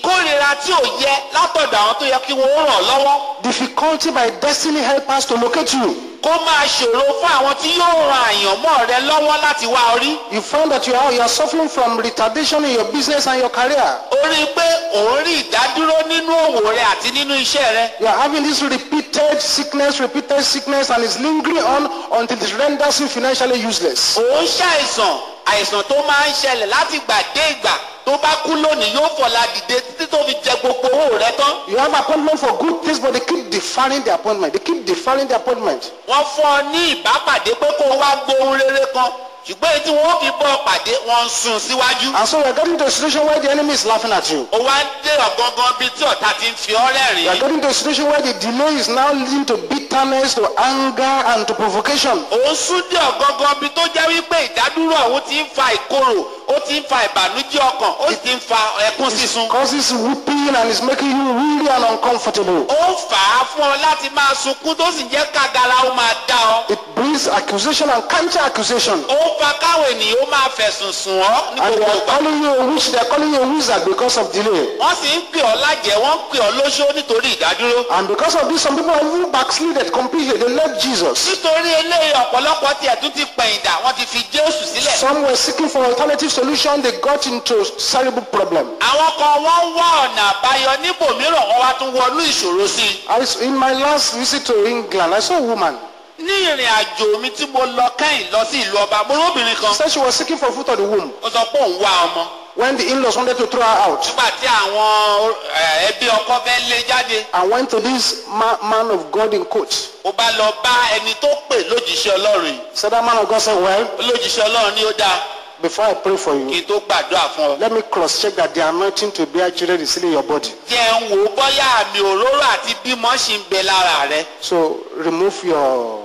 ìkórira tí ò yẹ látọ̀dọ̀ àwọn tó yẹ kí wọ́n ràn lọ́wọ́ Difficulty by destiny helpers to locate you. kó máa ṣòro fún àwọn tí yóò ran àyànmọ́ rẹ lọ́wọ́ láti wá orí You find that you are, you are suffering from retardation in your business and your career. rí i pé òun rí ìdádúró nínú òwò rẹ àti nínú iṣẹ́ rẹ You are having this repeated sickness, repeated sickness, and it's lingering on until it renders you financially useless. òun ṣàìsàn àìsàn tó máa ń ṣẹlẹ̀ láti ìgbà dé ìgbà tó bá kú lónìí yóò fọ̀la dìde títí tó fi jẹ gbogbo owó rẹ tán You have appointment for good things, but they keep deferring the appointment. They keep deferring the appointment. wọ́n fún ọ ní ìbápàdé pé kó o wá gbóhun rere kan ṣùgbọ́n èyí tí wọ́n fi bọ́ pàdé wọ́n sún síwájú And so we are getting to a situation where the enemy is laughing at you. ó wá dé ọ̀gangan bíi tí ọ̀tá ti ń fi ọ́ We are getting to a situation where the delay is now leading to bitterness, to anger, and to provocation. òun sún dé ọ̀gangan bíi tó jẹ́ wípé ìdádúró ọ̀hún ti ń fa ìkorò ó ti ń fa ìbànújẹ́ ọkàn ó ti ń fa ẹkún sísun Causes weeping and is making you weary and uncomfortable. ó fà á fún ọ láti máa sunkún tó sì jẹ́ kágara ó máa dá ọ It brings accusation and counter accusation. ó fa káwọn ènìyàn ó máa fẹ̀sùn sùn ọ́ ní And they are calling you a witch, they are calling you a wizard because of delay. wọ́n sì ń pè ọ́ lájẹ́ wọ́n ń pè ọ́ lóṣó nítorí ìdádúró And because of this, some people are even backslided completely. They left Jesus. nítorí eléyìí ọ̀pọ̀lọpọ̀ tiẹ̀ tún ti pẹ̀yìndà wọ́n ti fi jésù sílẹ̀ Some were seeking for alternative solution. They got into terrible problem. àwọn kan wọ́n ń wá ọ̀nà àbáyọ níbòmíràn wọ́n wá tún wọnú ìṣòro sí i in my last visit to England, I saw a woman. Ní ìrìn àjò mi tí mo lọ kẹ́yìn lọ sí ìlú ọba mo róbìnrin kan She said she was seeking for fruit of the womb. ó sọ pé òun wá ọmọ When the in-laws wanted to throw her out, nígbà tí àwọn eh, ẹbí ọkọ fẹ́ lé jáde I went to this ma- man of God in court. ó bá lọ bá ẹni tó pè lójíṣẹ́ ọlọ́run So that man of God said, well, lójíṣẹ́ ọlọ́run ni ó dáa before I pray for kí you, n tó gbàdúrà fún ọ. let me cross-check that the anointing to bear children is still in your body. jẹ́ ń wò ó àmì òróró àti bímọ ṣì ń bẹ lára rẹ So remove your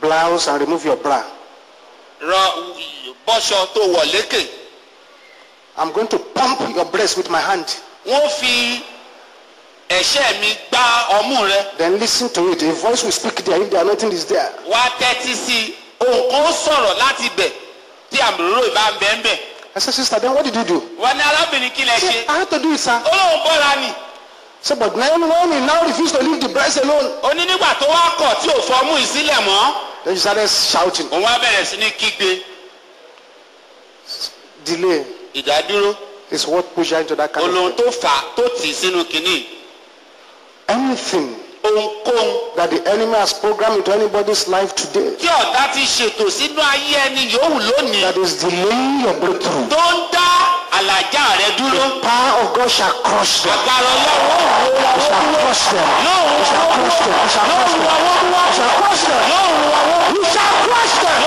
blouse and remove your bra. rọ bọ́ṣọ tó wọ̀ lékè I'm going to pump your breast with my hand. wọ́n fi ẹ̀ṣẹ́ mi gbá ọmú rẹ Then listen to it. A voice will speak there if the anointing is there. wá tẹ́tí sí i kan ó sọ̀rọ̀ láti bẹ̀ tí òróró ìbá ń bẹ ń bẹ̀. I said, sister, then what did you do? wọ́n ní arábìnrin kí lẹ ṣe I had to do it, sir. ó lóun bọ́ra ni So, but now when he now refused to leave the breast alone, ó ní nígbà tó wá kọ̀ tí ò fọmú ìsílẹ̀ mọ́ then she started shouting. òun wá bẹ̀rẹ̀ sí ní kígbe. Delay. Ìdádúró. Is what pushed her into that kind of tó fà tó tì sínú kínní anything ohunkóhun. that the enemy has programmed into anybody's life today tí ọ̀tá ti ṣètò sínú ayé ẹni yòówù lónìí. that is delaying your breakthrough. tó ń dá àlàjá rẹ dúró The power of God shall crush them. agbára ọlọ́run It shall crush them. It shall crush them. It shall crush them. It shall crush them. You shall crush them.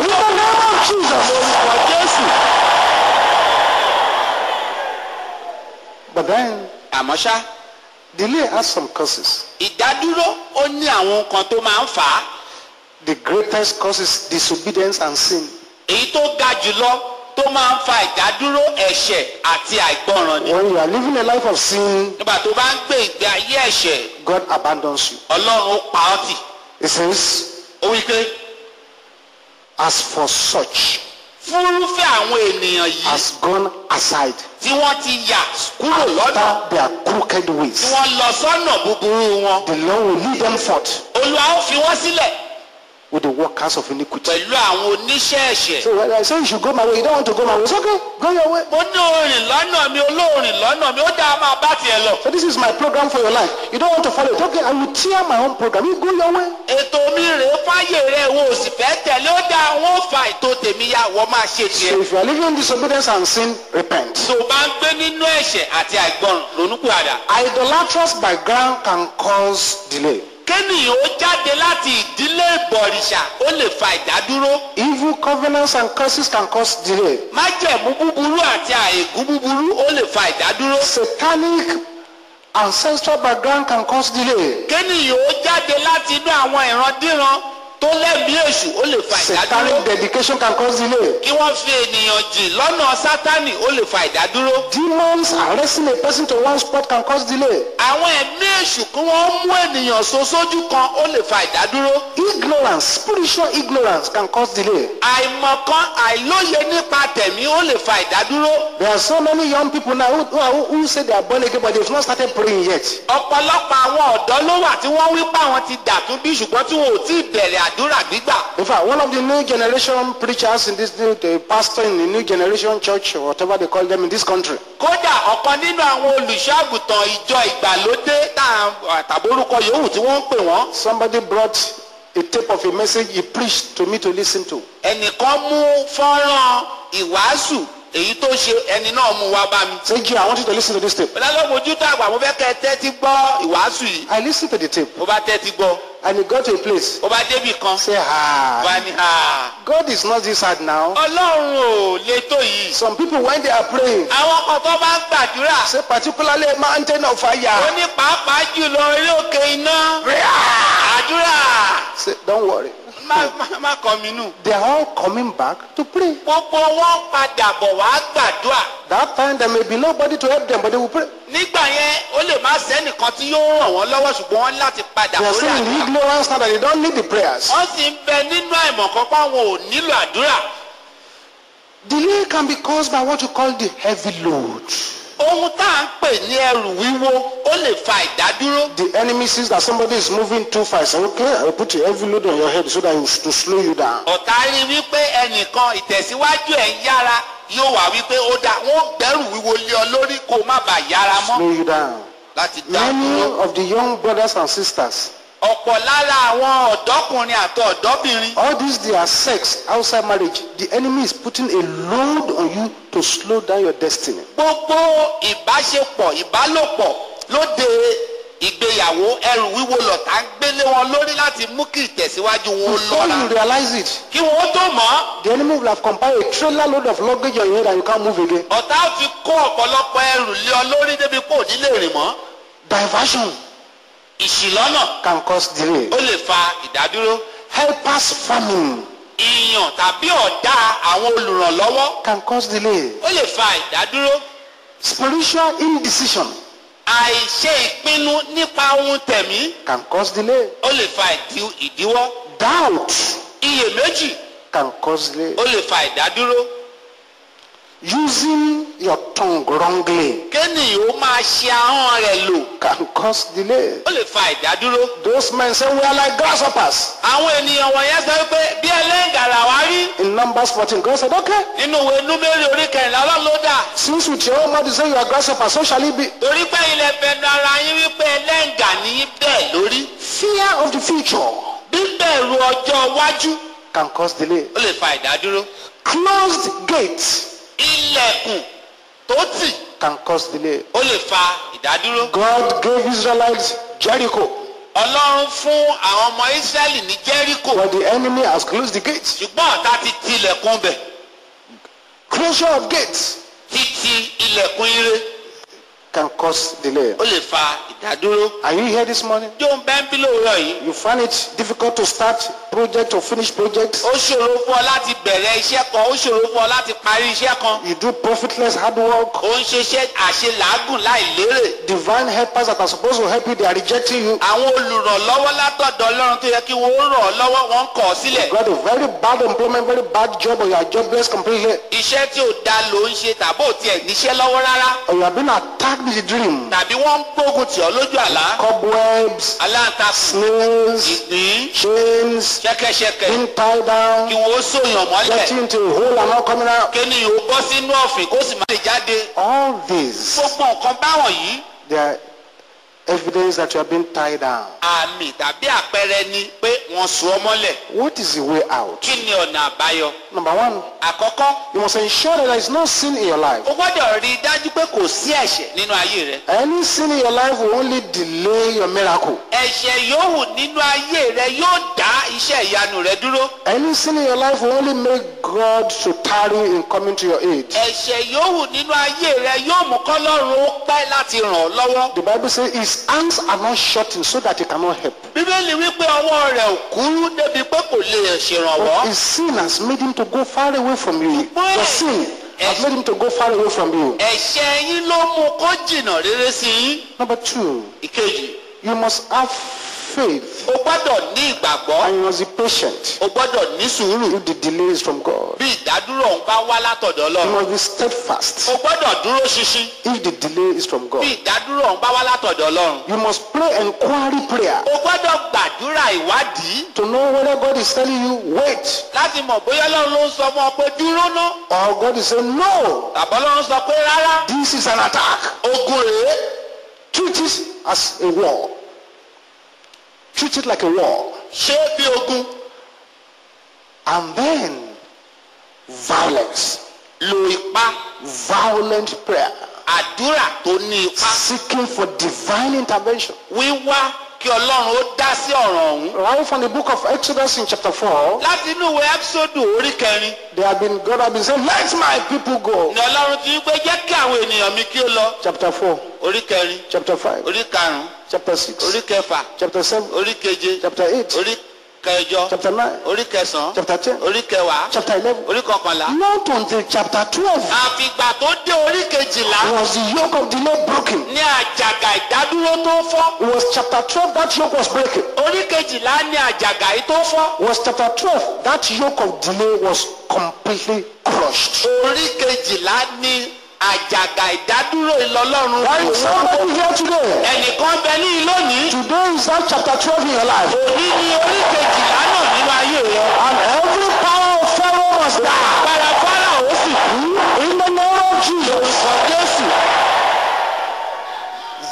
In the name of Jesus. But then, àmọ́ ṣá delay has some causes. ìdádúró ó ní àwọn nǹkan tó máa ń fà á The greatest cause is disobedience and sin. èyí tó ga jùlọ tó máa ń fa ìdádúró ẹ̀ṣẹ̀ àti àìgbọràn ni. When you are living a life of sin, nígbà tó bá ń gbé ìgbé ayé ẹ̀ṣẹ̀ God abandons you. ọlọ́run ó pa ọ́ tì. It says, ó wí pé as for such fúrúfẹ́ àwọn ènìyàn yìí has gone aside tí wọ́n ti yà kúrò lọ́nà after their crooked tí ways. wọ́n lọ sọ́nà búburú wọn. The Lord will lead them forth olúwa ó fi wọ́n sílẹ̀ with the workers of iniquity. pẹ̀lú àwọn oníṣẹ́ ẹ̀ṣẹ̀. So when I say you should go my way, you don't want to go my way. It's okay, go your way. mo ní orin lọ́nà mi olórin lọ́nà mi ó dáa máa bá tiẹ̀ lọ. So this is my program for your life. You don't want to follow it. Okay, I will tear my own program. You go your way. ètò mi rèé fáyè rẹ̀ wo ò sì fẹ́ tẹ̀lé ó dáa wọ́n fa ètò tèmi ya wọ́n máa ṣe tiẹ̀. So if you are living in disobedience and sin, repent. tó o bá ń gbé nínú ẹ̀ṣẹ̀ àti àìgbọràn ronúpìwàdà. Idolatrous background can cause delay. Kéènìyàn ó jáde láti ìdílé ìbọ̀rìṣà ó lè fa ìdádúró. Evil covenants and curses can cause delay. májẹ̀mú búburú àti àìgún búburú ó lè fa ìdádúró. Satanic ancestral background can cause delay. kéènìyàn ó jáde láti inú àwọn ìrandíran tó lẹ́mìí èṣù ó lè fa ìdádúró Satanic dedication can cause delay. kí wọ́n fi ènìyàn jìn lọ́nà sátánì ó lè fa ìdádúró Demons arresting a person to one spot can cause delay. àwọn ẹ̀mí èṣù kí wọ́n mú ènìyàn so sójú kan ó lè fa ìdádúró Ignorance, spiritual ignorance can cause delay. àìmọ̀kan àìlóye nípa tẹ̀mí ó lè fa ìdádúró There are so many young people now who, who, who say they are born again but they've not started praying yet. ọ̀pọ̀lọpọ̀ àwọn ọ̀dọ́ ló wà tí wọ́n wí pé àwọn ti dàtún bí ṣùgbọ́n tí wọn ò tí ì bẹ̀rẹ̀ àdúrà gbígbà. In fact, one of the new generation preachers in this new, the pastor in the new generation church or whatever they call them in this country, kódà ọ̀kan nínú àwọn olùṣọ́àgùtàn ìjọ ìgbàlódé tàbórúkọ yòówù tí wọ́n ń pè wọ́n. Somebody brought a tape of a message he preached to me to listen to. ẹnìkan mú fọ́nrán ìwàásù èyí tó ṣe ẹni náà mú wá bá mi. Say, Gio, I want you to listen to this tape. ọlọ́lọ́mojú tó àgbà mo fẹ́ kẹ́ tẹ́tí gbọ́ ìwàásù yìí I listened to the tape mo bá tẹ́tí gbọ́ and he got to a place. mo bá débì kan Say, mo ah, bá ní ha God is not this hard now. ọlọ́run ò lè tó yìí. Some people, when they are praying, àwọn kan tó bá ń gbàdúrà say, particularly mountain of ó fire. ní pàápàá jùlọ orí òkè iná àdúrà Say, don't worry. Má kọ́ mi nù. They are all coming back to pray. gbogbo wọn padà bọ̀ wá gbàdúrà That time there may be nobody to help them, but they will pray. nígbà yẹn ó lè má sẹ́nìkan tí yóò ràn wọ́n lọ́wọ́ ṣùgbọ́n wọ́n láti padà They are sórí still in àdúrà. ignorance now that they don't need the prayers. wọ́n sì ń bẹ nínú àìmọ̀ kan pé àwọn ò nílò àdúrà. Delay can be caused by what you call the heavy load. Ohun tá à ń pè ní ẹrù wíwo ó lè fa ìdádúró. The enemy sees that somebody is moving too fast. Say, okay, I'll put a heavy load on your head so that you, to slow you down. ọ̀tá rí wípé ẹnìkan ìtẹ̀síwájú ẹ̀ ń yára yóò wá wípé ó dá wọ́n gbẹ́rù wíwo lé ọ lórí kó má bàa yára mọ́ Slow you down. láti dá Many dúró. of the young brothers and sisters, ọ̀pọ̀ lára àwọn ọ̀dọ́kùnrin àti ọ̀dọ́bìnrin. All this their sex outside marriage, the enemy is putting a load on you to slow down your destiny. gbogbo ìbáṣepọ̀ ìbálòpọ̀ lóde ìgbéyàwó ẹrù wíwo lọ̀tá ń gbélé wọn lórí láti mú kí ìtẹ̀síwájú wọn ó Before lọ́ra. you realize it, kí wọn tó mọ̀ the enemy will have compiled a trailer load of luggage on your head and you can't move again. ọ̀tá ti kó ọ̀pọ̀lọpọ̀ ẹrù lé ọ lórí débi pé ò ní lè rìn mọ́. Diversion ìṣìlọ́nà can cause delay. ó lè fa ìdádúró Helpers famine ìyàn tàbí ọ̀dá àwọn olùrànlọ́wọ́ can cause delay. ó lè fa ìdádúró Spiritual indecision àìṣe ìpinnu nípa ohun tẹ̀mí can cause delay. ó lè fa ìdí- ìdíwọ́ Doubt iyèméjì can cause delay. ó lè fa ìdádúró Using your tongue wrongly kéènìyàn ó máa ṣe ahọ́n rẹ̀ lò can cause delay. ó lè fa ìdádúró. Those men say we are like grasshoppers. àwọn ènìyàn wọ̀nyẹn sọ pé bí ẹlẹ́ngàrà wá rí In Numbers 14, God said, okay, nínú ìwé númérì orí kẹrìnlá ọlọ́run ló dà since with your own mouth you say you are grasshoppers, so shall it be. torí pé ilẹ̀ fẹnu ara yín wípé ẹlẹ́ngà ní bẹ́ẹ̀ lórí Fear of the future bíbẹ̀rù ọjọ́ iwájú can cause delay. ó lè fa ìdádúró. Closed gates ilẹ̀kùn tó tì can cause delay. ó lè fa ìdádúró. God gave Israelites Jericho, ọlọ́run fún àwọn ọmọ ísírẹ́lì ní jẹ́ríkò but the enemy has closed the gates. ṣùgbọ́n ọ̀tá ti ti ilẹ̀kùn bẹ̀ Closure of gates títí ilẹ̀kùn ire can cause delay. ó lè fa ìdádúró. Are you here this morning? jó ń bẹ́ ń bí lóòrọ̀ yìí You find it difficult to start project or finish projects. ó ṣòro fún ọ láti bẹ̀rẹ̀ iṣẹ́ kan ó ṣòro fún ọ láti parí iṣẹ́ kan You do profitless hard work. ó ń ṣiṣẹ́ àṣelàágùn láì lérè Divine helpers that are supposed to help you, they are rejecting you. àwọn olùrànlọ́wọ́ látọ̀dọ̀ ọlọ́run tó yẹ kí wọ́n ràn ọ́ lọ́wọ́ wọ́n ń kọ̀ ọ́ sílẹ̀ You got a very bad employment, very bad job, or you are jobless completely. iṣẹ́ tí ò da ló ń ṣe tàbí ò tiẹ̀ níṣẹ́ lọ́wọ́ rárá Or you have been attacked with a dream. tàbí wọ́n ń gbógun tì ọ́ lójú àlá Cobwebs, aláǹtakùn snails, ìgbín chains, ṣẹ́kẹ́ṣẹkẹ̀. Being tied kí down, wọ́n ó sòyàn mọ́lẹ̀. Getting a hole and not coming out. kéènìyàn ó bọ́ sínú ọ̀fìn kó sì má lè jáde? All these, gbogbo nǹkan báwọn yìí. They are evidence that you have been tied down. àmì tàbí àpẹẹrẹ ni pé wọ́n so ọ́ mọ́lẹ̀ What is the way out? kí ni ọ̀nà àbáyọ Number one, àkọ́kọ́ you must ensure that there is no sin in your life. o gbọ́dọ̀ rí i dájú pé kò sí ẹ̀ṣẹ̀ nínú ayé rẹ Any sin in your life will only delay your miracle. ẹ̀ṣẹ̀ yòówù nínú ayé rẹ yóò dá iṣẹ́ ìyanu rẹ dúró Any sin in your life will only make God to tarry in coming to your aid. ẹ̀ṣẹ̀ yòówù nínú ayé rẹ yóò mú kọ́lọ́run ó pẹ́ láti ràn ọ́ lọ́wọ́ The Bible says his hands are not shortened so that he cannot help. bíbélì wípé ọwọ́ rẹ̀ ò kúrú débi pé kò lè ṣèrànwọ́. But his sin has made him to go far away from you. Your sin has made him to go far away from you. ẹ̀ṣẹ̀ yín ló mú kó jìnnà rere sí yín. Number two, ìkejì you must have faith. O gbọ́dọ̀ ní ìgbàgbọ́. And you must be patient. O gbọ́dọ̀ ní sùúrù. If the delay is from God. bí ìdádúró ọ̀hún bá wá látọ̀dọ̀ You ọlọ́run must be steadfast. O gbọ́dọ̀ dúró ṣinṣin. If the delay is from bí God. ìdádúró ọ̀hún bá wá látọ̀dọ̀ ọlọ́run. You must pray inquiry prayer. O gbọ́dọ̀ gbàdúrà ìwádìí. To know whether God is telling you, wait, láti mọ̀ bóyá ọlọ́run ló ń sọ fún ọ pé dúró ná. Or God is saying, no, tàbí ọlọ́run sọ pé rárá. This is an attack. ogun rèé. Treat it as a war. Treat it like a war. ṣé bí ogun And then, violence. lo ipá Violent prayer. àdúrà tó ní ipá Seeking for divine intervention. wíwá kí ọlọ́run ó dá sí ọ̀ràn ọ̀hún. Right from the book of Exodus in chapter 4, láti inú ìwé ẹ́písódù orí kẹrin. They have been, God has been saying, let my people go. ni ọlọ́run ti ń pé jẹ́ kí àwọn ènìyàn mi kí ó lọ. Chapter 4, orí kẹrin. Chapter 5, orí karùn-ún. Chapter 6, orí kẹfà. Chapter 7, orí keje. Chapter 8, orí kẹjọ chapter 9, orí kẹsàn-án chapter 10, orí kẹwàá chapter 11. orí kọkànlá. Not until chapter 12 àfìgbà tó dé orí kejìlá was the yoke of delay broken. ní àjàgà ìdádúró tó fọ́. Was chapter 12 that yoke was breaking. orí kejìlá ní àjàgà yìí tó fọ́. Was chapter 12 that yoke of delay was completely crushed. orí kejìlá ní àjàgà ìdádúró ìlọlọ́run. There is somebody here today. ẹnìkan bẹ ní lónìí. Today is that chapter 12 in your life. òní ní orí kejìlá náà nínú ayé rẹ. And every power of Pharaoh must die. agbára fara ó sì kú. In the name of Jesus. jésù.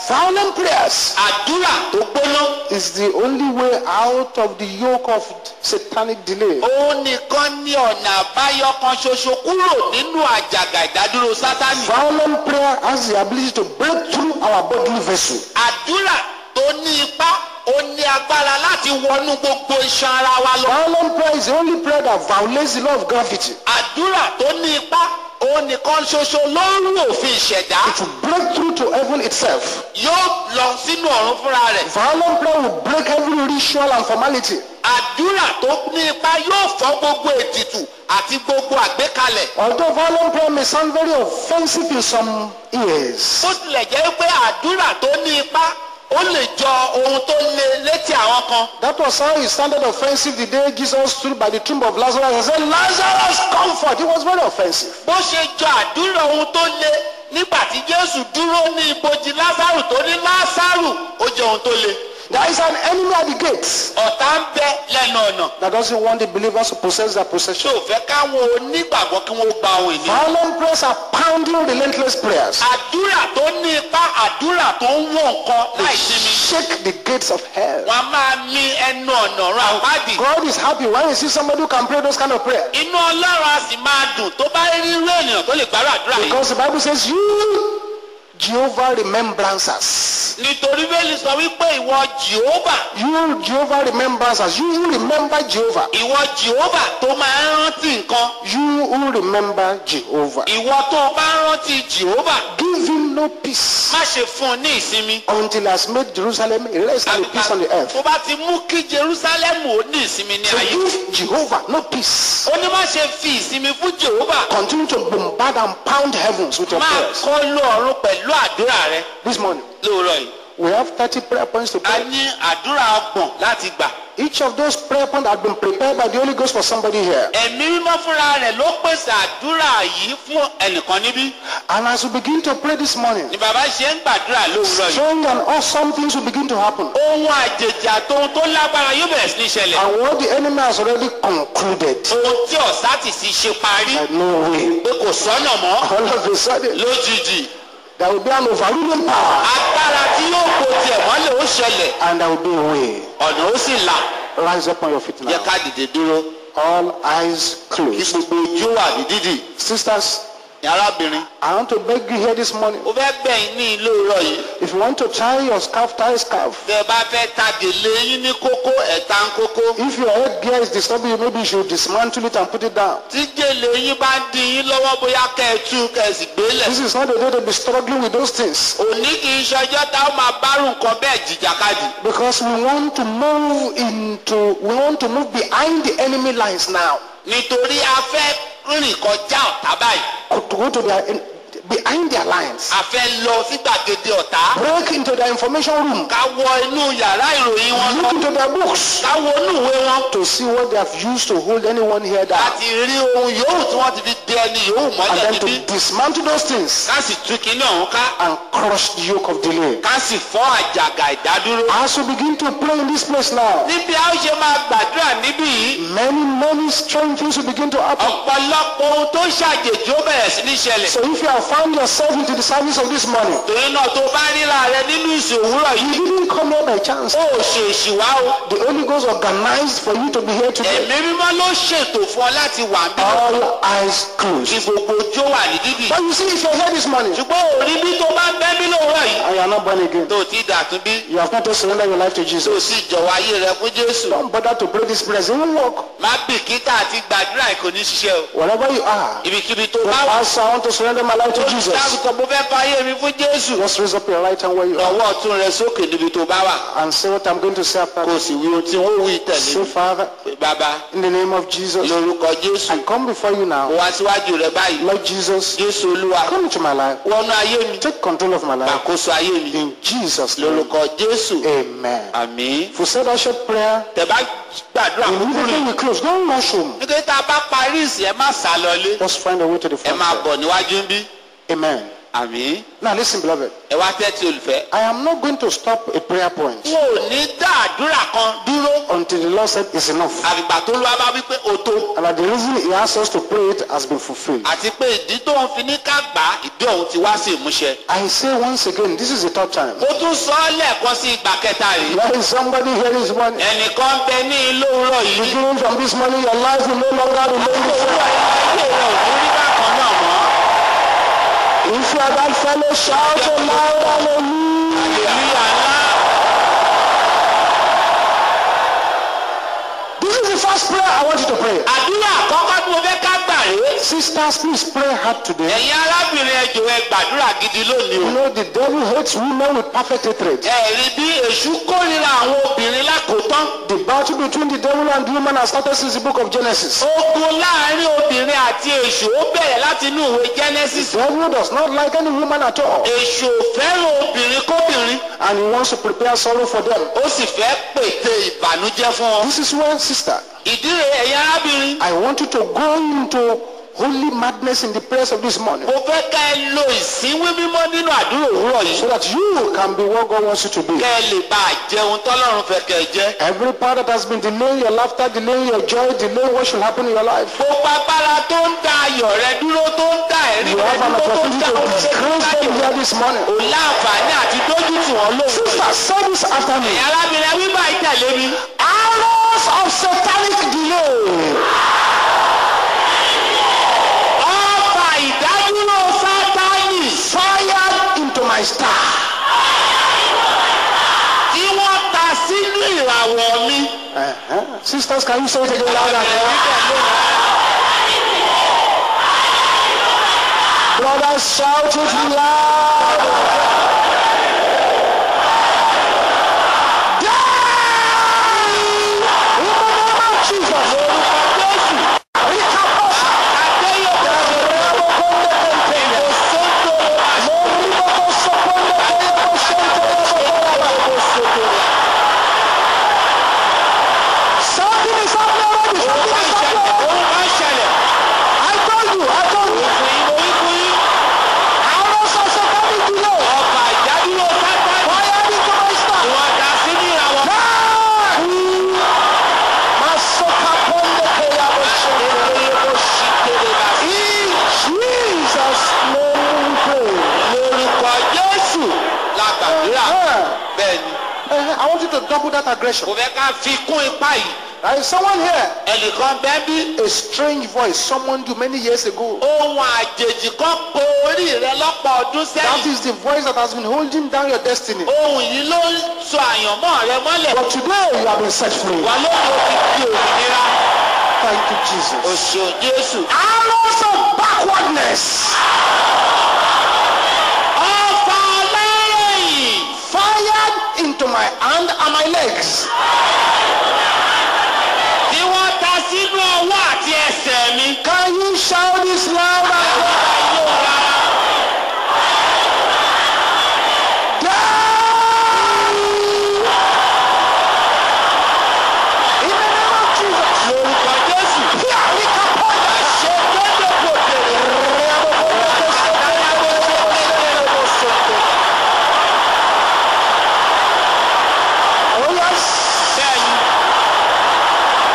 Violent prayers àdúrà tó gbóná. is the only way out of the yoke of satanic delay. òun nìkan ní ọ̀nà àbáyọ kan ṣoṣo kúrò nínú àjàgà ìdádúró sátánì. Violent prayer has the ability to break through our bodily vessel. àdúrà tó ní ipá ó ní agbára láti wọnú gbogbo iṣan ara wa lọ. Violent prayer is the only prayer that violates the law of gravity. àdúrà tó ní ipá ó nìkan ṣoṣo ló ń rú òfin ìṣẹ̀dá. To break through to heaven itself. yóò lọ sínú ọ̀run fúnra rẹ̀. Violent prayer will break every ritual and formality. àdúrà tó ní ipá yóò fọ́ gbogbo ètìtù àti gbogbo àgbékalẹ̀. Although violent prayer may sound very offensive in some ears, bó tilẹ̀ jẹ́ pé àdúrà tó ní ipá ó lè jọ ohun tó le létí àwọn kan. that was how it sounded offensive the day Jesus stood by the tomb of Lazarus and said, Lazarus, come forth. It was very offensive. bó ṣe jọ àdúrà ohun tó le nígbà tí jésù dúró ní ibojì lásàrù tó ní lásàrù ó jẹ ohun tó le. There is an enemy at the gates ọ̀tá ń bẹ lẹ́nu ọ̀nà that doesn't want the believers to possess their possession. ò fẹ́ káwọn onígbàgbọ́ kí wọ́n gba ohun ìní. Violent prayers are pounding relentless prayers. àdúrà tó ní ipá àdúrà tó ń wọ̀ nǹkan láì sinmi. Shake the gates of hell. wọ́n máa mì ẹnu ọ̀nà ọ̀run àpáàdì. God is happy when he sees somebody who can pray those kind of prayer. inú ọlọ́run á sì máa dùn tó bá rí irú ènìyàn tó lè gbárù àdúrà yìí. Because the Bible says, You, Jehovah, remembrancers. nítorí bẹ́ẹ̀ni sọ wípé ìwọ jehova You, Jehovah, remembrancers. You who remember Jehovah. ìwọ jehova tó máa ń rántí nǹkan You who remember Jehovah. ìwọ tó bá ń rántí jehova Give him no peace má ṣe fún un ní ìsinmi. until he has made Jerusalem a rest and a peace on the earth. tó bá ti mú kí jerusalem ó ní ìsinmi ní So ayé. give Jehovah no peace. ó ní má ṣe fi ìsinmi fún jehova. Continue to bombard and pound heavens with your máa prayers. kọ́ ló ọ̀run pẹ̀lú àdúrà rẹ This morning, lóòrọ̀ yìí. we have 30 prayer points to a pray. ní àdúrà ọgbọ̀n láti gbà. Each of those prayer points have been prepared by the Holy Ghost for somebody here. ẹ̀mí mímọ́ fúnra rẹ̀ ló pèsè àdúrà yìí fún ẹnìkan níbí. And as we begin to pray this morning, ni bàbá ṣe ń gbàdúrà lóòrọ̀ yìí. strange and awesome things will begin to happen. ohun àjèjì àtohun tó lágbára yóò bẹ̀rẹ̀ sí ní ṣẹlẹ̀. And what the enemy has already concluded, ohun tí ọ̀sá ti sì ṣe parí that no way. pé kò sọ́nà mọ́ All of a sudden, lójijì. There will be an overruling power agbára tí yóò kó tiẹ̀ mọ́lẹ̀ ó ṣẹlẹ̀ and there will be a way. ọ̀nà ó sì là Rise up on your feet yẹ now. ká dìde dúró All eyes closed. gbogbo ojú wà ní dídì. Sisters, arábìnrin I want to beg you here this morning. ó fẹ́ bẹ̀yìn ní ìlú òwúrọ̀ yìí If you want to tie your scarf, tie a scarf. tẹ́ ẹ bá fẹ́ ta gèlè yín ní kókó ẹ̀ta ń kókó If your head gear is disturbing you, maybe you should dismantle it and put it down. tí gèlè yín bá ń di yín lọ́wọ́ bóyá kẹ́ ẹ tú kẹ́ ẹ sì gbélẹ̀ This is not the day to be struggling with those things. òní kì í ṣọjọ́ tá ó máa bárù nǹkan bẹ́ẹ̀ jìjàkadì Because we want to move into, we want to move behind the enemy lines now. nítorí a fẹ́ rìn kọjá ọ̀tá go to their, behind their lines. a fẹ́ lọ sí gbàgede ọ̀tá Break into their information room. ká wọ inú yàrá ìròyìn wọn Look into their books. ká wo inú ìwé wọn To see what they have used to hold anyone here down. láti rí ohun yòówù tí wọ́n ti fi dé ẹni yòówù And mọ́lẹ̀ then níbí to dismantle those things ká sì tú kinní ọ̀hún ká and crush the yoke of delay. ká sì fọ́ àjàgà ìdádúró. As we begin to pray in this place now, níbi a ó ṣe máa gbàdúrà níbí yìí many, many strange things will begin to happen. ọ̀pọ̀lọpọ̀ ohun tó ṣàjèjì ó bẹ̀rẹ̀ sí ní ṣẹlẹ̀. So if you have found yourself into the service of this morning, torí náà tó bá ríra rẹ nínú ìsìn òwúrọ̀ you yìí didn't come here by chance. ó ṣe ìṣìwá o. The Holy Ghost organized for you to be here today. ẹ̀mí mímọ́ ló ṣètò fún ọ láti wà bí All eyes closed. gbogbo ojú wà ní dídì. But you see, if you're here this morning ṣùgbọ́n òrí bí tó bá ń bẹ́ bí lówùrọ̀ yìí. and you are not born again, tó ti dàtún bí you have not yet surrendered your life to tó Jesus, sì jọ̀wọ́ ayé rẹ fún jésù. don't bother to pray this prayer. It won't work. má bìkítà àti gbàdúrà kò ní ṣiṣẹ́ o. Wherever you are, ibikíbi tó the bá wà. pastor, I want to surrender my life to Jesus. dáàbùkọ̀ mo fẹ́ fa ayé mi fún jésù. Just raise up your right hand where you are ọwọ́ ọ̀tún rẹ sókè níbi tó bá wà. and say what I'm going to say after kò sì wí ohun tí wọ́n wí tẹ̀lé Say, Father, bàbá in the name of Jesus, lórúkọ jésù I come before you now. wá síwájú rẹ báyìí. Lord Jesus, jésù olúwa come into my life. wọnú ayé mi. Take control of my life. gbàkóso ayé mi. In Jesus' name. lórúkọ jésù. Amen. àmín. That short prayer, tẹ bá gbàdúrà kúkúrú immediately we close. Don't rush home. nítorí tá a bá parí ìsìn ẹ má sá lọlé Just find a way to the ẹ front. máa bọ̀ níwájú ń bí. Amen. àmín. Now listen, beloved. ẹ wá tẹ́tí olùfẹ́. I am not going to stop a prayer point n ò ní dá àdúrà kan dúró until the Lord said it's enough. àgbà tó lọ́wọ́ bá wípé o tó. And that the reason He asked us to pray it has been fulfilled. àti pé ìdí tó ń fi ní ká gbà ìdí òun ti wá sí ìmúṣẹ. I say once again, this is the third time. mo tún sọ ọ́ lẹ́ẹ̀kan sí ìgbà kẹta rí. There is somebody here this morning. ẹnìkan bẹ ní ilé òwúrọ̀ yìí. Beginning from this morning, your life will no longer remain the same. ayé rẹ̀ ò If you are that fellow, shout aloud, hallelujah. First prayer I want you to pray. àdúrà àkọ́kọ́ tí mo fẹ́ ká gbà rèé. Sisters, please pray hard today. ẹ̀yin arábìnrin ẹ jọ̀wọ́ ẹ gbàdúrà gidi lónìí You o. know, the devil hates women with perfect hatred. ẹ̀rí bí èṣù kórìíra àwọn obìnrin lákòótán. The battle between the devil and the woman has started since the book of Genesis. ogun láàárín obìnrin àti èṣù ó bẹ̀rẹ̀ láti inú ìwé genesis. The devil does not like any woman at all. èṣù ò fẹ́ràn obìnrin kóbìnrin. And he wants to prepare sorrow for them. ó sì fẹ́ pète ìbànújẹ́ fún wọn. This is why, sister, ìdí rẹ̀ ẹ̀yin arábìnrin. I want you to go into holy madness in the prayers of this morning. mo fẹ́ ká ẹ lo ìsínwé mímọ́ nínú àdúrà òwúrọ̀ yìí. So that you can be what God wants you to be. kẹ́ ẹ lè bá a jẹun tọ́lọ́run fẹ́ kẹ́ ẹ jẹ́. Every power that has been delaying your laughter, delaying your joy, delaying what should happen in your life. gbogbo agbára tó ń da ayọ̀ rẹ dúró tó ń da ẹ̀rí rẹ dúró tó ń da to oúnjẹ tó ń da this morning. ò láǹfààní àti dójú tì wọ́n lóhùn. Sister, this after me. ẹ̀yin arábìnrin wíwá ìtẹ̀lé mi. Arrows of satanic delay. ọfà ìdádúró sátánì fired into my star. tí wọ́n ta sínú ìràwọ̀ mi. Sisters, can you say it again louder? Brothers, shout it loud. Die! In the name of Jesus. Rikaposa. Rebo konde kentende. Moribo koso konde keyebo shente rebo koraba. Something is happening already. Something is happening already. Ó ṣẹlẹ̀. I told you, I told you. Fún yín, mo wí fún yín. Arrows of satanic delay. ọfà double that aggression. kò fẹ́ ká fi kún ipá yìí There is someone here, ẹnìkan bẹ́ẹ̀ bí a strange voice, someone do many years ago. ohun àjèjì kan po orí rẹ lọ́pọ̀ ọdún That sẹ́yìn is the voice that has been holding down your destiny. ohun yìí ló ń sọ àyànmọ́ rẹ mọ́lẹ̀ But today you have been set free. wà lóde o ti di òmìnira Thank you, Jesus. oṣù jésù. Arrows of backwardness lẹ́yìn fired into my hand and my legs. tí wọ́n ta sínú ọwọ́ àti ẹsẹ̀ mi. Can you shout this loud and clear? In the name of Jesus. lórúkọ jésù. Here we come. àṣẹ gbẹ́dẹ̀ gbòdè. Oh yes. bẹ́ẹ̀ni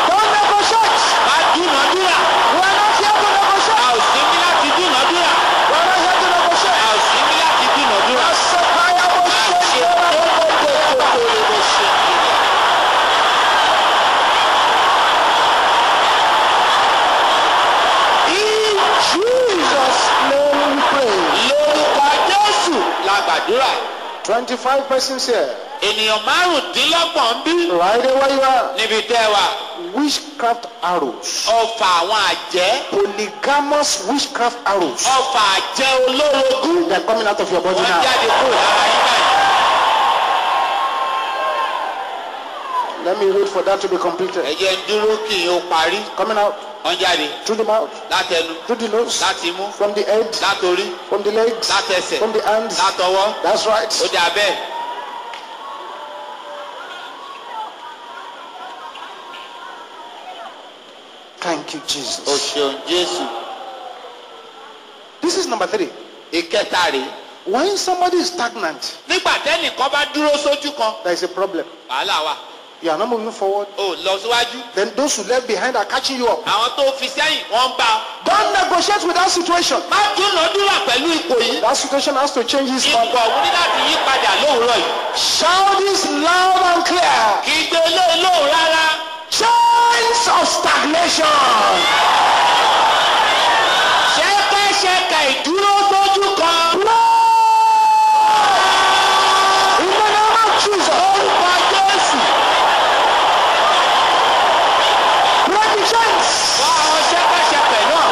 Don't negotiate. má dúnàdúrà. We are not here to a negotiate. ò sí ní láti dúnàdúrà. We are not here to a negotiate. ò sí ní láti dúnàdúrà. Sakaya àṣẹ Moshe. gbẹ́dẹ̀ gbòdè ló ṣe. In Jesus' name we pray. lórúkọ jésù la gbàdúrà. 25 persons here. ènìyàn márùndínlọ́gbọ̀n ń bí Right where you are. níbi tẹ́ wà. Witchcraft arrows. ọfà àwọn àjẹ́. Polygamous witchcraft arrows. ọfà àjẹ́ olórogún. They're coming out of your body wọ́n now. jáde kúrò lára yín báyìí. Let me wait for that to be completed. ẹ jẹ́ dúró kí n ó parí. Coming out wọ́n jáde through the mouth, látẹnu through the nose, láti imú from the head, látòrí from the legs, látẹsẹ̀ from the hands. látọwọ́ That's right. ó dà bẹ́ẹ̀. Thank you, o Jesus. ṣeun jésù. This is number three. ìkẹta rèé. When somebody is stagnant, nígbà tẹ́nìkan bá dúró sójú kan there is a problem. wàhálà wà. You are not moving forward. o lọ síwájú. Then those who left behind are catching you up. àwọn tó fi sẹ́yìn wọ́n ń bá ọ. Don't negotiate with that situation. má dúnàdúrà pẹ̀lú ipò yìí. That situation has to change its ipò color. ọ̀hún ní láti yí padà lóòrọ̀ yìí. Shout this loud and clear. kì í gbé ilé lóhùn rárá. Chains of stagnation. ṣẹ́kẹ́ṣẹkẹ̀ ìdúró sójú kan. In the name of Jesus. orúkọ jésù. Break the chains. wá àwọn ṣẹ́kẹ́ṣẹkẹ̀ náà.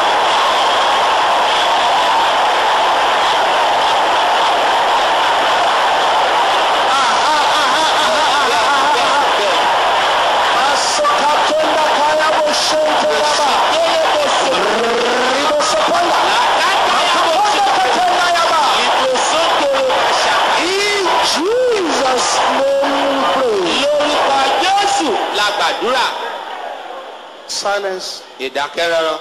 Masokatenda kaya boshente baba. Ribo soponda. Makonda katenda yaba. In Jesus' name we pray. lórúkọ jésù la gbàdúrà. Silence. ìdákẹ́rọ́rọ́.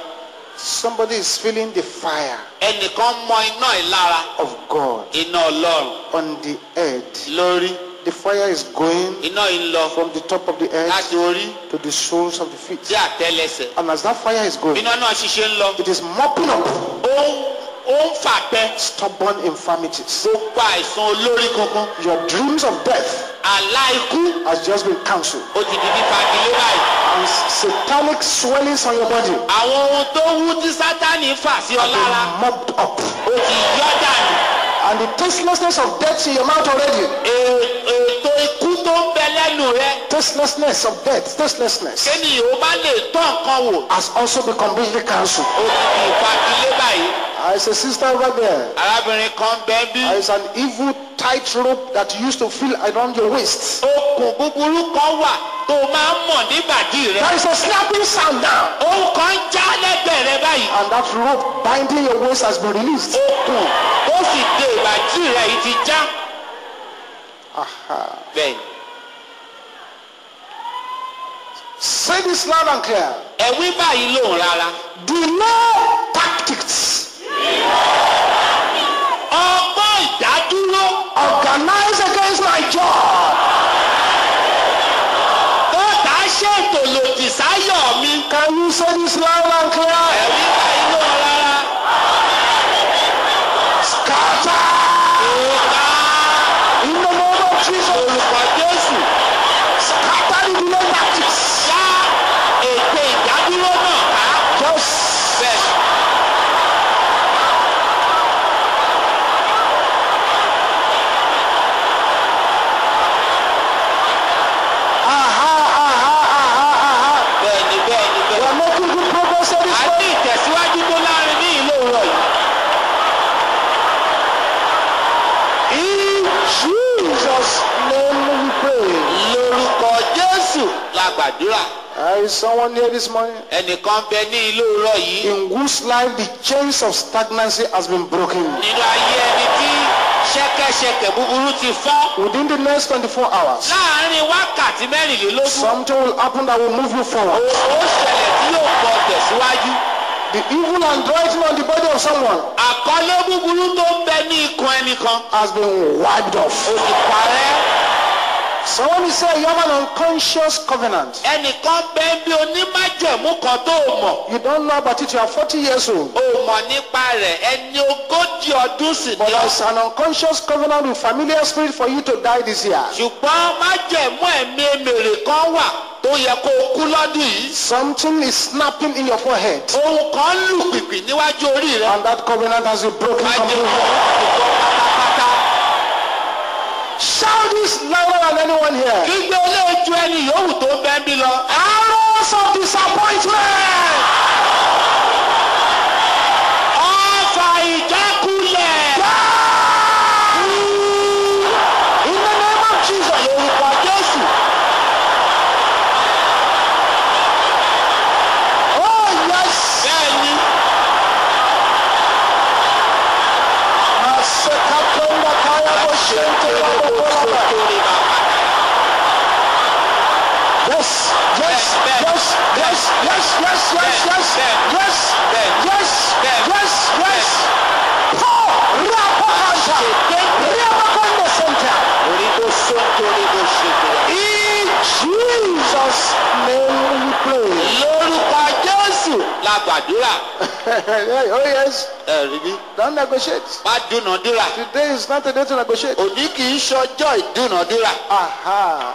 Somebody is feeling the fire ẹnìkan mọ iná ìlara. of God iná ọlọ́run on the head. lórí. The fire is going iná yìí ń lọ from the top of the head láti orí to the soles of the feet. sí àtẹlẹsẹ̀. And as that fire is going, iná náà ṣiṣẹ́ ń lọ. it is mopping up ó ń ó ń fàgbẹ́. stubborn infirmities. gbogbo àìsàn olórí kankan. Your dreams of death àlá ikú has just been cancelled. ó ti di fífagilé báyìí. And satanic swellings on your body àwọn ohun tó wú tí sátani fà sí ọ have lára been mopped up. ó ti yọ dànù. And the tastelessness of death in your mouth already. Ètò ikú tó ń bẹ lẹ́nu rẹ. Tastelessness of death, tastelessness kéènì ó bá lè tọ́ nǹkan wò. has also been completely cancelled. ó ti di ìfagilé báyìí. Is a sister over there. arábìnrin kan bẹ bí. There is an evil tight rope that you used to feel around your waist. okùn búburú kan wà tó máa ń mọ̀ nígbàdí rẹ. There is a snapping sound now. ohun kan já lẹ́gbẹ̀ẹ́ rẹ báyìí. And that rope binding your waist has been released. okùn tó sì de ìbàdí rẹ yìí ti já. Bẹ́ẹ̀ Say this loud and clear. ẹ̀wí báyìí lòun rárá. Delay tactics. ọgbọ́n ìdádúró Organize against my job. tó tà á ṣètò lòdì sáyọ̀ mi. Can you say this loud and clear? ẹ̀wí báyìí lòun rárá. Scatter. ìta In the name of Jesus. orúkọ jésù. Gbàdúrà There is someone here this morning ẹnìkan bẹ ní ilé òwúrọ̀ yìí in whose life the chains of stagnancy has been broken. nínú ayé ẹni tí ṣẹ́kẹ́ṣẹkẹ̀ búburú ti fọ́ Within the next 24 hours, láàárín wákàtí mẹ́rìnlélógún something will happen that will move you forward. ó ṣẹlẹ̀ tí yóò pọ̀ tẹ̀síwájú. The evil handwriting on the body of someone àkọlé búburú tó ń bẹ ní ikùn ẹnìkan has been wiped off. ó ti parẹ́ Someone is saying you have an unconscious covenant. ẹnìkan bẹ ń bí onímájẹ̀mú kan tó mọ̀ You don't know about it, you are 40 years old. o mọ̀ nípa rẹ̀ ẹni ogójì ọdún sì But ni ọ́ there's an unconscious covenant with familiar spirit for you to die this year. ṣùgbọ́n májẹ̀mú ẹ̀mí èmèrè kan wà tó yẹ kó o kú lọ́dún yìí Something is snapping in your forehead. ohun kan lù pìpì níwájú orí rẹ And that covenant has been broken completely. Shout this louder than anyone here. gbígbé olóòjú ẹni yòówù tó ń bẹ ń bí lọ Arrows of disappointment. ọ̀fà ìjákulẹ̀ In the name of Jesus. lórúkọ jésù Oh, yes. bẹ́ẹ̀ ni Masekapenda kaya boshente ya bokolaba. Yes, yes, yes, yes, yes, yes, yes, yes, yes, yes, yes, yes. Paul, Rapakanta, Rapakonde Center. In Jesus' name we pray. lórúkọ jésù la gbàdúrà oh yes, ẹ̀rí bí don't negotiate. má dúnàdúrà Today is not a day to negotiate. òní kì í ṣọjọ́ ìdúnàdúrà Aha.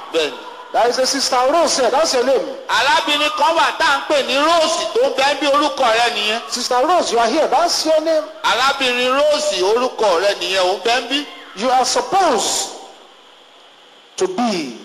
There is a sister Rose here. That's your name. arábìnrin kan wà tá à ń pè ní róòsì tó ń bẹ bí orúkọ rẹ nìyẹn Sister Rose, you are here. That's your name. arábìnrin róòsì orúkọ rẹ nìyẹn òun bẹ ń bí You are supposed to be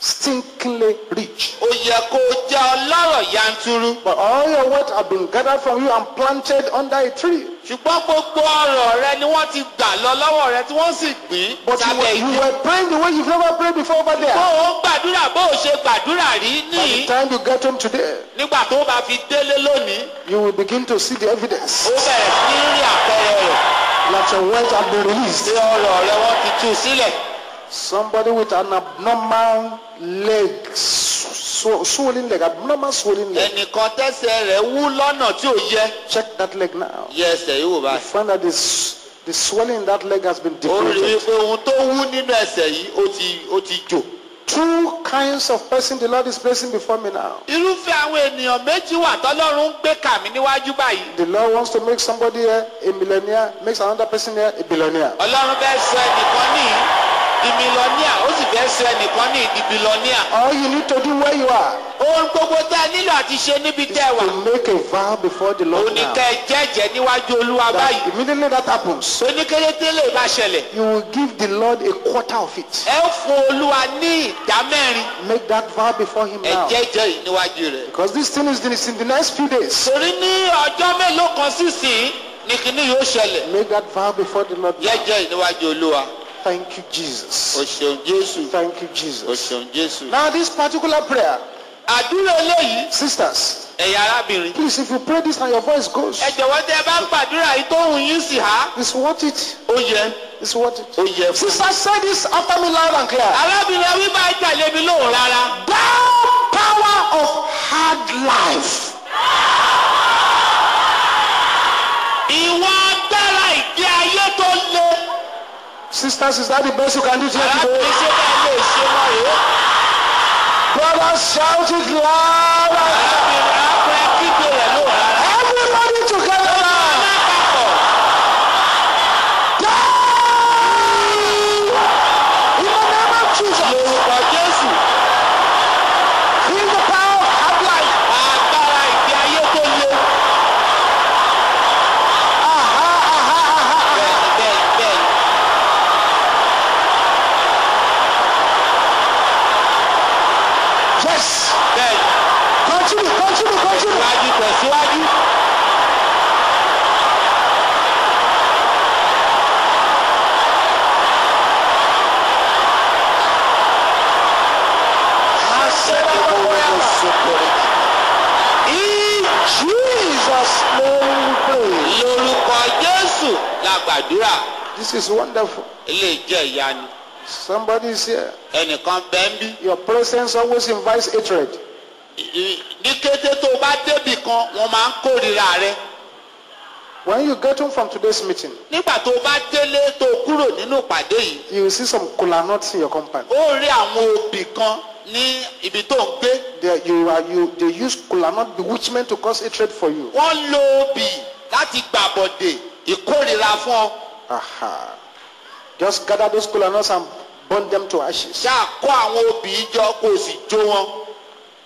stinkingly rich. ó yẹ kó jẹ ọlọ́rọ̀ yanturu But all your wealth have been gathered from you and planted under a tree. ṣùgbọ́n gbogbo ọ̀rọ̀ rẹ ni wọ́n ti gbà lọ lọ́wọ́ rẹ tí wọ́n sì gbìn But you were, you were praying the way you've never prayed before over bó there. o gbàdúrà bó o ṣe gbàdúrà rí By the time you get home today, nígbà tó o bá fi délé lónìí you will begin to see the evidence ó bẹ̀rẹ̀ sí ní rí àpẹẹrẹ rẹ̀ that your wealth have been released. pé ọ̀rọ̀ rẹ wọ́n ti tú sílẹ̀ Somebody with an abnormal leg, sw- swollen leg, abnormal swollen leg. ẹnìkan tẹ́sẹ̀ rẹ̀ wú lọ́nà tí ò yẹ Check that leg now. yẹ ẹsẹ̀ yìí wò You find that this, the swelling in that leg has been rí i deflated. pé ohun tó wú nínú ẹsẹ̀ yìí ó ti ó ti jò. Two kinds of person the Lord is placing before me now. irúfẹ́ àwọn ènìyàn méjì wà tọ́lọ́run ń gbé kà mí níwájú báyìí. The Lord wants to make somebody here a millionaire, makes another person here a billionaire. ọlọ́run fẹ́ sọ ẹnìkan ní di mílíọ̀nìà ó sì fẹ́ sọ ẹnìkan ní di bílíọ̀nìà. All you need to do where you are ohun gbogbo tẹ́ ẹ nílò àti ṣe níbi tẹ́ ẹ wà. to make a vow before the Lord now. kẹ́ ẹ jẹ́jẹ́ níwájú olúwa That báyìí. immediately that happens, oníkéré tẹ́lẹ̀ bá ṣẹlẹ̀. you will give the Lord a quarter of it. ẹ fún olúwa ní ìdá mẹ́rin. Make that vow before Him ẹ now. jẹ́jẹ́ yìí níwájú rẹ̀. Because this thing is is in the next few days. torí ní ọjọ́ mélòó kan sísìn ní kinní yóò ṣẹlẹ̀. Make that vow before the Lord now. jẹ́jẹ́ yìí níwájú olúwa. Thank you, o Jesus. ṣeun jésù. Thank you, o Jesus. ṣeun jésù. Now, this particular prayer, àdúrà eléyìí sisters, ẹ̀yà arábìnrin. please, if you pray this and your voice goes, ẹ jọ̀wọ́ tẹ́ ẹ bá ń gbàdúrà yìí tó hùn yín sì há. it's worth it. ó yẹ It's worth it. ó yẹ fún. Sisters, say this after me loud and clear. arábìnrin ẹbí bá tẹ̀lé mi lóhùn rárá. Thou power of hard life, ìwọ agbára ìgbé ayé tó le. Sisters, is that the best you can do here today? Brothers, shout it loud and loud. Jesus name pray. Lórúkọ Jésù la gbàdúrà. This is wonderful. Ilé ìjẹ́ ìyanu. Somebody is here. Ẹnìkan bẹ́ẹ̀ ń bí. Your presence always invites hatred. Ní kété tó bá débì kan, wọ́n máa ń kórìíra rẹ. When you get home from today's meeting. Nígbà tó bá délé tó kúrò nínú ìpàdé yìí. You will see some kola nuts in your compound. Ó rí àwọn obì kan ní ibi tó ń gbé They, you are, you, they use kola nut bewitchment to cause hatred for you. wọ́n lo obì láti gbàbọ̀dè ìkórìíra fún ọ Aha. Just gather those kola nuts and burn them to ashes. ṣáà kó àwọn obì jọ kó o sì jó wọn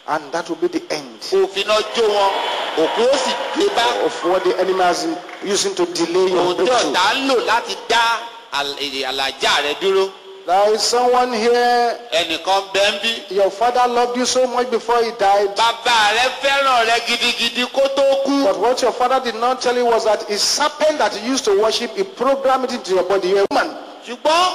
And that will be the end fi iná jó wọn òkú ó sì dé bá of what the enemy has been using to delay your ohun tí breakthrough. ọ̀tá ń lò láti dá àlàjá rẹ dúró There is someone here. ẹnìkan bẹ́ẹ̀ ń bí Your father loved you so much before he died. bàbá rẹ fẹ́ràn rẹ gidigidi kó tó kú. But what your father did not tell you was that a serpent that he used to worship, he programmed it into your body. You're a woman. ṣùgbọ́n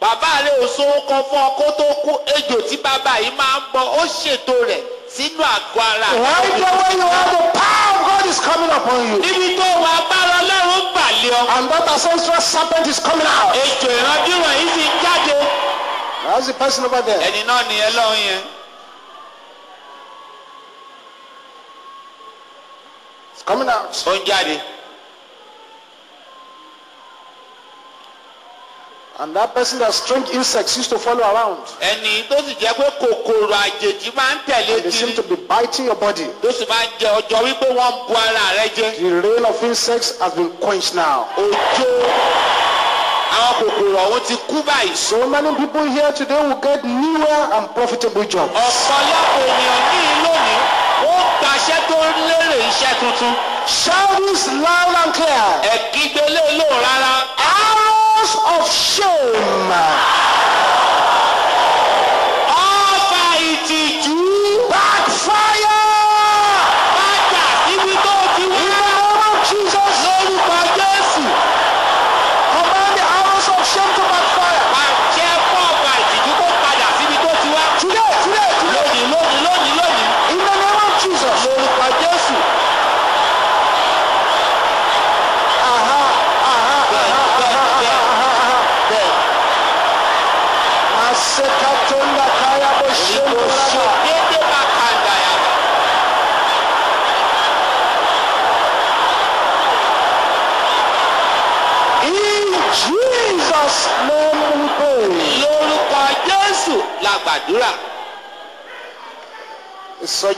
bàbá rẹ̀ ò kan fún ọ kó tó kú ejò tí bàbá yìí máa ń bọ ó ṣètò rẹ̀ sínú àgọ́ ara. Right where you are, the power of God is coming upon you. níbi tó wà agbára ọlọ́run gbà lé ọ. And that ancestral serpent is coming out. ejò ìrandíran yìí ń jáde. That's the person over there. ẹni náà nìyẹn lọ́hùn yẹn. It's coming out. ó ń jáde. And that person that strange insects used to follow around. ẹni tó sì jẹ́ pé kòkòrò àjèjì máa ń tẹ̀lé They seem kiri to be biting your body. tó sì máa ń jẹ ọjọ́ wípé wọ́n ń bu ara rẹ jẹ. The rain of insects has been quenched now. òjò àwọn kòkòrò ọ̀hún ti kú báyìí. So many people here today will get newer and profitable jobs. ọ̀pọ̀lọpọ̀ ènìyàn ní lónìí ó gbaṣẹ́ tó lérè iṣẹ́ tuntun. Shout this loud and clear. ẹ̀kígbélé lóhùn rárá. Arrows of shame.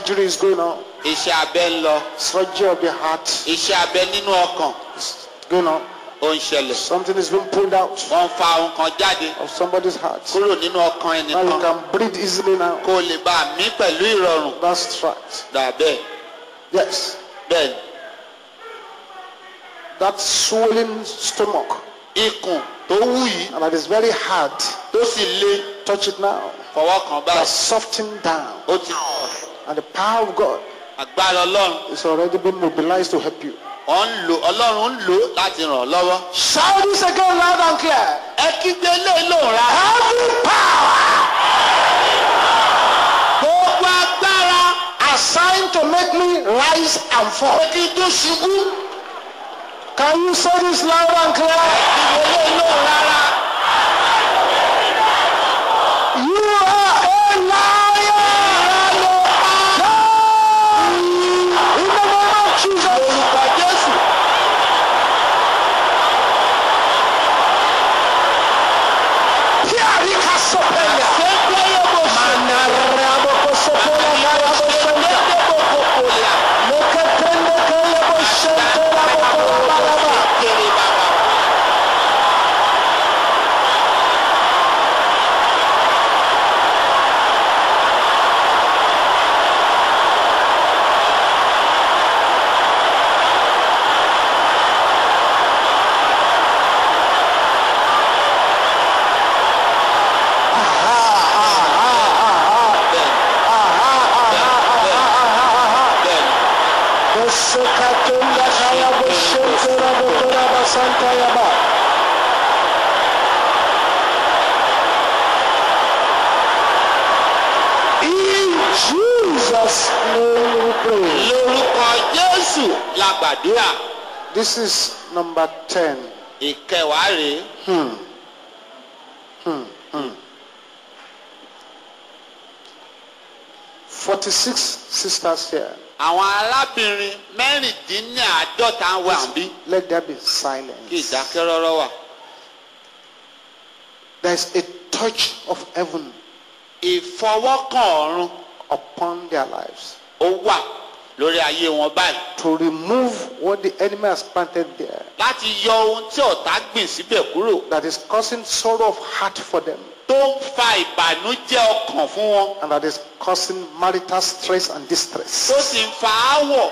Surgery is going on. iṣẹ́ abẹ ń lọ. Surgery of the heart iṣẹ́ abẹ nínú ọkàn going on. ó ń ṣẹlẹ̀. Something is being pulled out wọ́n fa ohun kan jáde of somebody's heart. kúrò nínú ọkàn Now you ẹnìkan can breathe easily now. kó o lè bá a mí pẹ̀lú ìrọ̀rùn. That's right. dà bẹ́ẹ̀ Yes. bẹ́ẹ̀ ni. That swollen stomach ikùn tó wú yìí and that is very hard. tó sì le Touch it now. fọwọ́ kan báyìí softened down. ó ti And the power of God agbára ọlọ́run is already been mobilized to help you. ọ̀ ń lò ọlọ́run ń lò láti ràn ọ́ lọ́wọ́. Shout this again loud and clear. ẹ kígbe lé lóhùn ra. Every power gbogbo agbára assigned to make me rise and fall. kí n tún ṣubú. Can you say this loud and clear? kígbe lé lóhùn rárá. You are a liar. No. In the name of Jesus. lórúkọ jésù. Piarika sopenya. ṣé ń tẹ́yẹ̀ bó ṣe. Manarabo kosopela kaya boshenta. dédé bó kókó là. Leketende kaya boshenta rabo kolabalaba. kéré bàbá. bẹ́ẹ̀ni Kosekatunda kaya boshenta rabo kolabasanta yaba. In Jesus' name we pray. lórúkọ jésù la gbàdúrà. This is number 10. ìkẹwàá rèé Forty-six sisters here. Àwọn arábìnrin mẹ́rìndínláàádọ́ta wà bí Let there be kí silence. ìdákẹ́rọ́rọ́ wà. There is a touch of heaven ìfọwọ́kàn ọ̀run upon their lives ó wà lórí ayé wọn báyìí to remove what the enemy has planted there láti yọ ohun tí ọ̀tá gbìn síbẹ̀ kúrò that is causing sorrow of heart for them tó ń fa ìbànújẹ́ ọkàn fún wọn and that is causing marital stress and distress. tó sì ń fa áwọ̀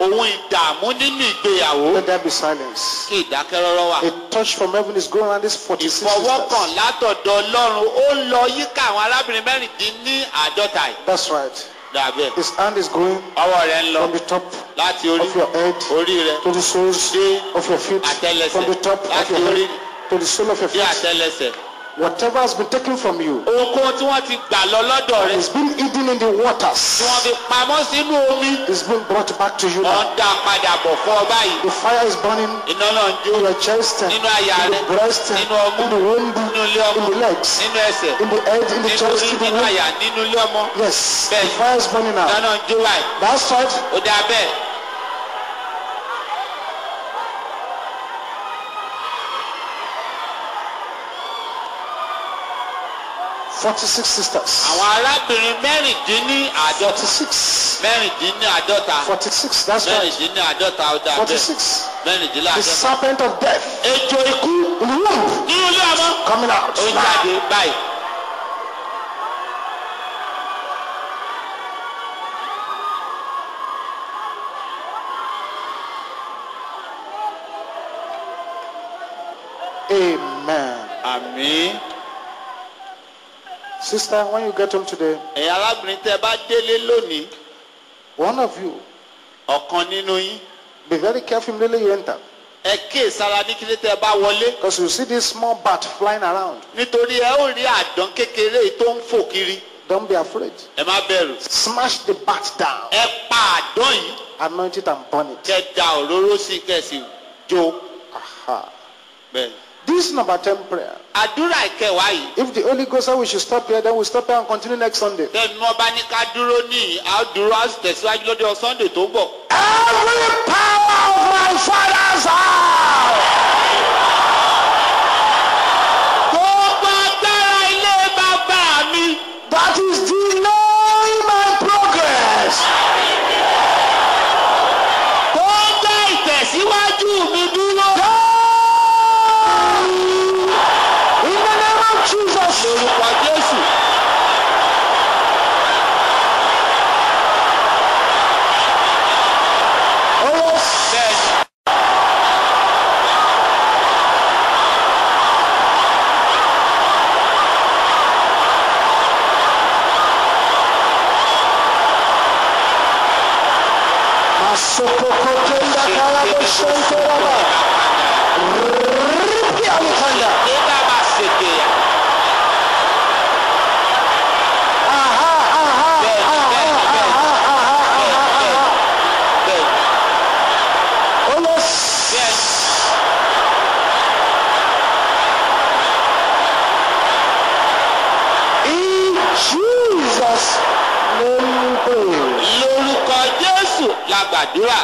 ohun ìdààmú nínú ìgbéyàwó Let there be silence. kí ìdákẹ́rọ́rọ́ wà. A touch from heaven is going around these 46 ìfọwọ́kàn sisters. látọ̀dọ̀ ọlọ́run ó lọ yíká àwọn arábìnrin mẹ́rìndínláàádọ́ta yìí. That's right. dàbẹ̀ His hand is going ọwọ́ rẹ̀ ń lọ from the top láti orí of your head orí rẹ̀ to the soles dé of your feet. àtẹ́lẹsẹ̀ From the top of láti your orí head to the sole of your dé feet. àtẹ́lẹsẹ̀. Whatever has been taken from you ohunkóhun tí wọ́n ti gbà lọ lọ́dọ̀ rẹ̀ is being hidden in the tí waters. wọ́n fi pamọ́ sínú omi Is being brought back to you wọ́n now. dá padà bọ̀ fún ọ báyìí. The fire is burning iná náà ń jó in your chest, in nínú àyà the rẹ̀ breast, in nínú ọmú the womb, nínú ilé ọmọ in the legs, nínú ẹsẹ̀ in the head, in the chest, in the nínú àyà nínú ilé ọmọ. Yes, the fire is burning iná now. náà ń jó báyìí. That's right. ó dà bẹ́ẹ̀. Forty-six sisters. àwọn arábìnrin mẹ́rìndínláàádọ́ta Forty-six. mẹ́rìndínláàádọ́ta Forty-six. That's right. mẹ́rìndínláàádọ́ta ó dà bẹ́ẹ̀ Forty-six. The mẹ́rìndínláàádọ́ta. serpent of death ejò ikú the womb nínú ilé ọmọ coming out. ó ń jáde báyìí. Amen. àmín. Sister, when you get home today, ẹ̀yin arábìnrin tẹ́ bá délé lónìí one of you, ọ̀kan nínú yín be very careful immediately you enter. ẹ kíyè sára ní kílé tẹ́ bá wọlé Because you see this small bat flying around. nítorí ẹ ó rí àdán kékeré tó ń fò kiri Don't be afraid. ẹ má bẹ̀rù. Smash the bat down. ẹ pa àdán yìí Anoint it and burn it. kẹ́ da òróró sí kẹ́ sì jó Aha. This number 10 prayer. àdúrà ìkẹwàá yìí If the Holy Ghost said we should stop here, then we'll stop here and continue next Sunday. tẹ́nu wọn bá ní ká dúró ní a sì tẹ̀síwájú lọ́dọ̀ sunday tó ń bọ̀. Every power of my father's house. gbogbo agbára ilé bàbá mi that is delaying my progress. tó ń dá ìtẹ̀síwájú mi dúró. In the name of Jesus. lórúkọ jésù. Oh yes. bẹ́ẹ̀ni Masopokotenda kalaboshontoraba. Ripialikanda. nígbà bá ṣèké yà. Aha, aha, bẹ́ẹ̀ni aha, bẹ́ẹ̀ni bẹ́ẹ̀ni aha, aha, aha, aha. bẹ́ẹ̀ni Oh yes. bẹ́ẹ̀ni. In Jesus' name we pray. lórúkọ jésù la gbàdúrà.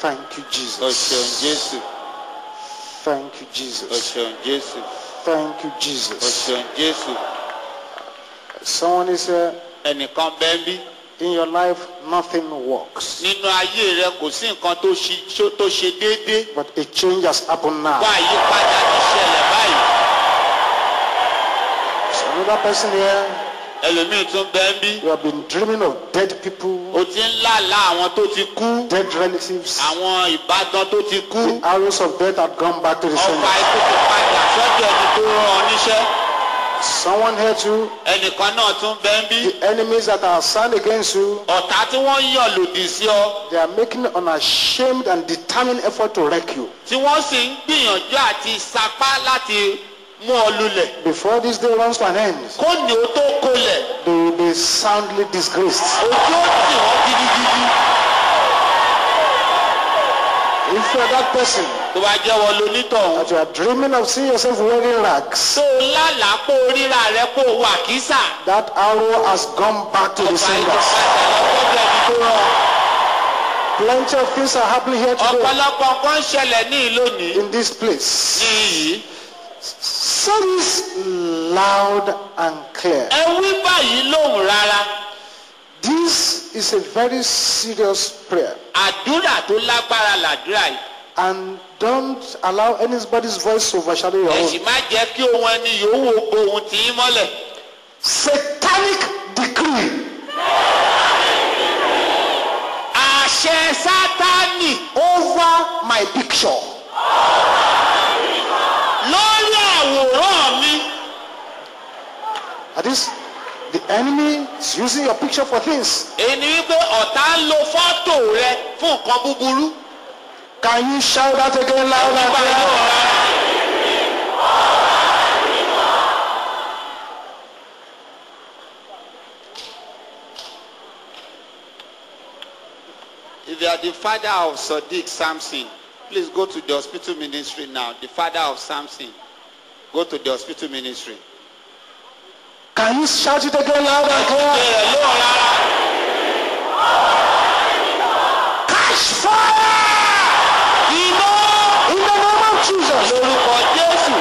Thank you, o Jesus. ṣeun jésù Thank you, o Jesus. ṣeun jésù Thank you, o Jesus. ṣeun jésù. Someone is here. ẹnìkan bẹ́ẹ̀ bí In your life, nothing works. nínú ayé rẹ kò sí nǹkan tó ṣe tó ṣe déédéé. But a change has happened now. wá àyípadà ti ṣẹlẹ̀ báyìí. Another person here, ẹlòmíì tún bẹ́ẹ̀ bí. you have been dreaming of dead people, o ti ń lálàá àwọn tó ti kú dead relatives. àwọn ìbátan tó ti kú Arrows of death had gone back to the sender. ikú ti padà sọ́dọ̀ ẹni tó rán ọ níṣẹ́ Someone here too, ẹnìkan náà tún bẹ́ẹ̀ bí the enemies that are assigned against you, ọ̀tá tí wọ́n yàn lòdì sí ọ they are making unashamed and determined effort to wreck you. tí wọ́n sì ń gbìyànjú àti sapá láti mú ọ lulẹ̀ before this day runs to an end, kó ní o tó kolẹ̀ they will be soundly disgraced. ojú ó tì wọ́n gidigidi If you are that person tó bá jẹ́ wọ́n lonítọ̀hún that you are dreaming of seeing yourself wearing rags, tó o lálàá pé o ríra rẹ pé o wà kísà that arrow has gone back to the ọba ìlú senders. padà lọ́gbọ́dọ̀ ẹni tó rán ọ. Plenty of things are happening here today ọ̀pọ̀lọpọ̀ nǹkan ń ṣẹlẹ̀ ní ìlónìí in this place. ní yìí. Say this loud and clear. ẹ wí báyìí lóhùn rárá This is a very serious prayer. àdúrà tó lágbára làdúrà yìí. And don't allow anybody's voice to overshadow your own. sì má jẹ́ kí ohun ẹni yòówù gbohun tì í mọ́lẹ̀. Satanic decree àṣẹ sátánì over my picture. Àwòrán mi. That is, the enemy is using your picture for things. èyí ni wípé ọ̀tá ń lo fọ́tò rẹ fún nǹkan búburú. Can you shout that again loud and clear? If you are the father of Sadiq Samson, please go to the hospital ministry now. The father of Samson, go to the hospital ministry. Can you shout it again loud and clear? Catch fire! In the name of Jesus. lórúkọ Jésù.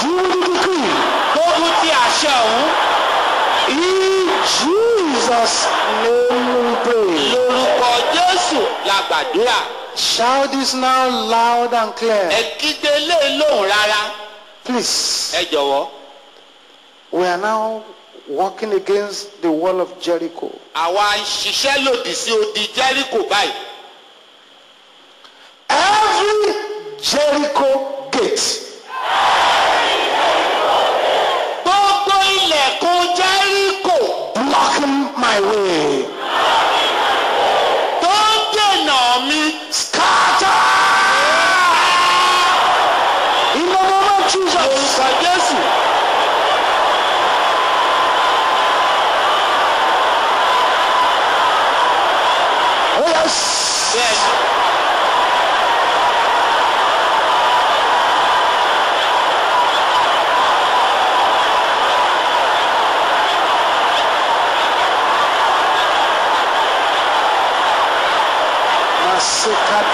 Do the decree. Gbógun ti àṣẹ ọ̀hún. In Jesus' name we pray. Lórúkọ Jésù la gbàdúrà. Shout this now loud and clear. Ẹ kígbe lé lóhùn rárá. Please. Ẹ jọ̀wọ́. We are now walking against the wall of Jericho. Àwa ń ṣiṣẹ́ lòdì sí odi Jẹ́ríkò báyìí. Every Jericho gate Gbogbo ilẹ̀kùn Jẹ́ríkò blocking my way.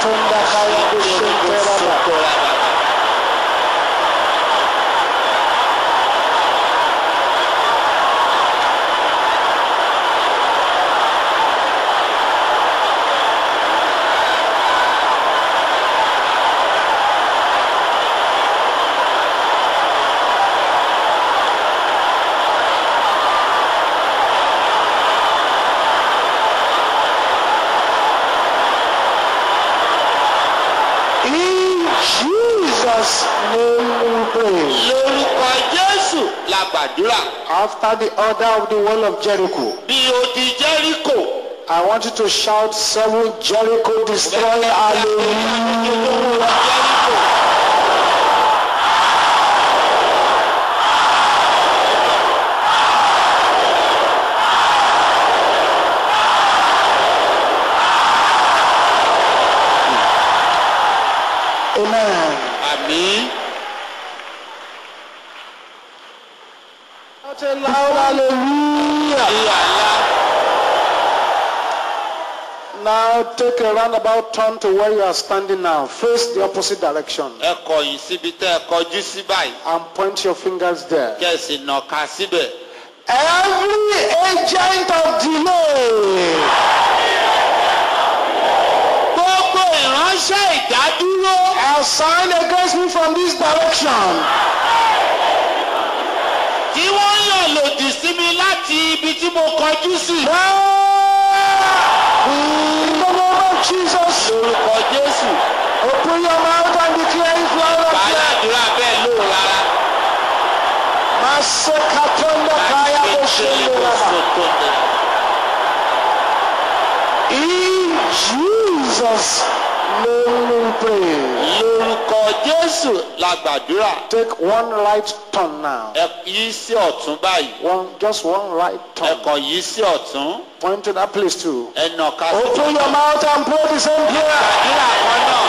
segunda After the order of the wall of Jericho, Bí odi Jẹ́ríkò. I want you to shout seven Jericho destroy hallelujah. Jẹ́ríkò. Amen. Hallelujah. Now take a roundabout turn to where you are standing now. Face the opposite direction ẹ kọ̀yìn síbi tẹ́ ẹ kọjú sí báyìí and point your fingers there. kẹ̀sì nàka síbẹ̀. Every agent of delay gbogbo ìránṣẹ́ ìdádúró assigned against me from this direction. tí wọ́n yàn lòdì sí mi láti ibi tí mo kọjú sí. In the name of Jesus, lórúkọ jésù open your mouth and declare it loud and clear. bàdàdúrà bẹ́ẹ̀ ló rárá. Masekatonda kaya boshendelaba. In Jesus' name we pray. Lórúkọ jésù la gbàdúrà. Take one right turn now. ẹ yí sí ọ̀tún báyìí. One, just one right ẹ turn. kàn yí sí ọ̀tún. Point to that place too. ẹ nàka sí. Open your mouth and pray the same prayer. gbàdúrà kan náà.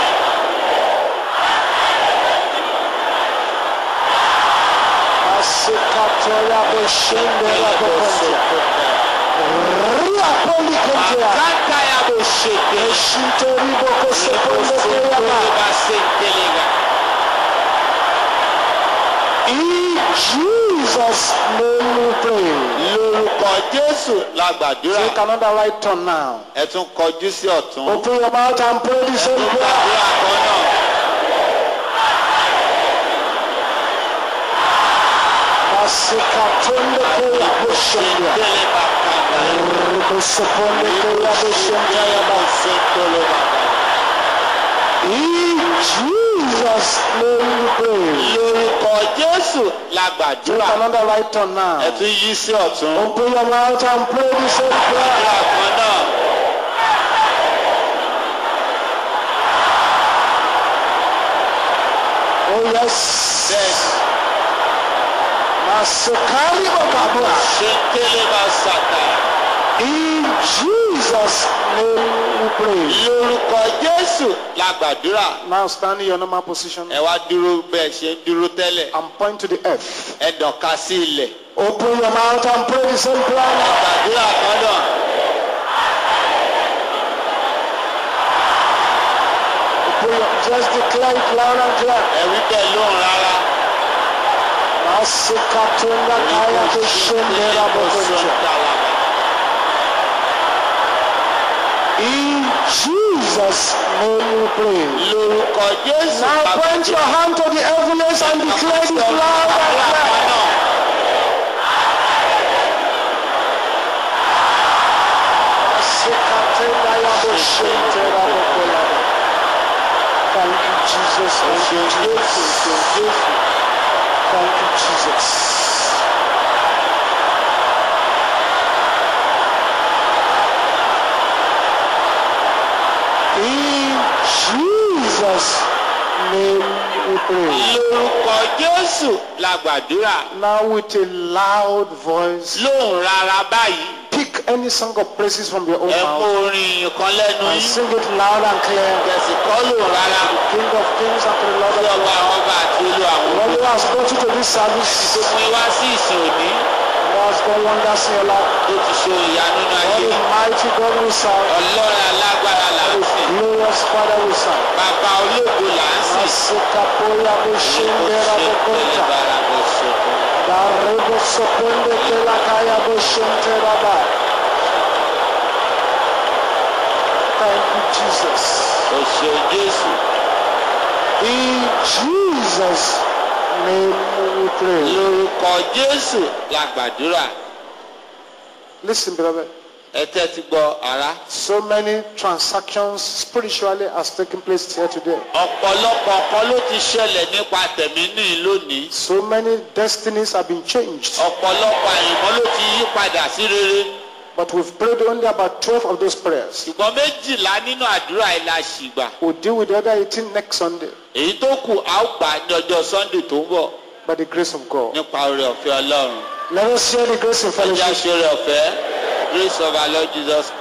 Masekatoya boshendelaba kontia. Ria poli kontia. Kaka ya dé. Eshintori boko ń tẹ̀lé In Jesus' name we pray. lórúkọ jésù la gbàdúrà. Take another right turn now. ẹ tún kọjú sí ọ̀tún. Open your mouth and pray the same prayer. gbàdúrà kan náà. Masekatonde keya boshendia. In we pray. lórúkọ jésù la yí sí ọ̀tún. Open your mouth and pray the same prayer. gbàdúrà kan náà. Oh yes. ṣe ń tẹ̀lé bá ṣàtà. In Jesus' name we pray. lórúkọ jésù la gbàdúrà. Now stand in your normal position ẹ wá dúró bẹ́ẹ̀ ṣe ń dúró tẹ́lẹ̀. and point to the earth. ẹ dọ̀ka sí ilẹ̀. Open your mouth and pray the same prayer. now. gbàdúrà kan náà. Just declare it loud and clear. ẹ̀rí bẹ́ẹ̀ lóhùn rárá. Masekatunda kaya beshendera bokonja. In Jesus' name we pray. lórúkọ jésù. Now point your hand to the heavens and declare it loud and clear. Thank you, Jesus. Thank you, Jesus. Thank you, Jesus. In Jesus' name we pray. lórúkọ jésù la gbàdúrà. Now with a loud voice, lóhùn rárá báyìí. pick any song of praises from your own ẹ mú mouth orin kan lẹ́nu and yín. sing it loud and clear. kẹ̀sì kọ́ lóhùn rárá. King of kings and the Lord of lords. àwọn ọba àti olú àwọn The who has brought you to this service, mú wá sí ìsìn òní. Has done wonders in your life. tó ti ṣe ìyanu nínú What ayé. a mighty God we serve. ọlọ́run alágbára là ń sìn. Glorious Father we serve. bàbá ológo là ń sìn. Masikapoya boshindera bokonta. Darebo sopende kela kaya boshentera ba. Thank you, Jesus. o ṣeun jésù. In Jesus' name. Lórúkọ jésù la gbàdúrà. Listen, beloved. ẹ tẹ́tí gbọ́ ara. So many transactions spiritually has taken place here today. ọ̀pọ̀lọpọ̀ nǹkan ló ti ṣẹlẹ̀ nípa tẹ̀mí ní lónìí. So many destinies have been changed. ọ̀pọ̀lọpọ̀ àyìnbó ló ti yí padà sí rere. But we've prayed only about 12 of those prayers. ṣùgbọ́n méjìlá nínú àdúrà yìí la ṣì gbà. We'll deal with the other 18 next Sunday èyí tó kù ó gbà ní ọjọ́ sunday tó ń bọ̀ by the grace of God. nípa oore ọ̀fẹ́ ọlọ́run. Let us share the grace ẹja fellowship. ṣe oore ọ̀fẹ́ grace of our lord jesus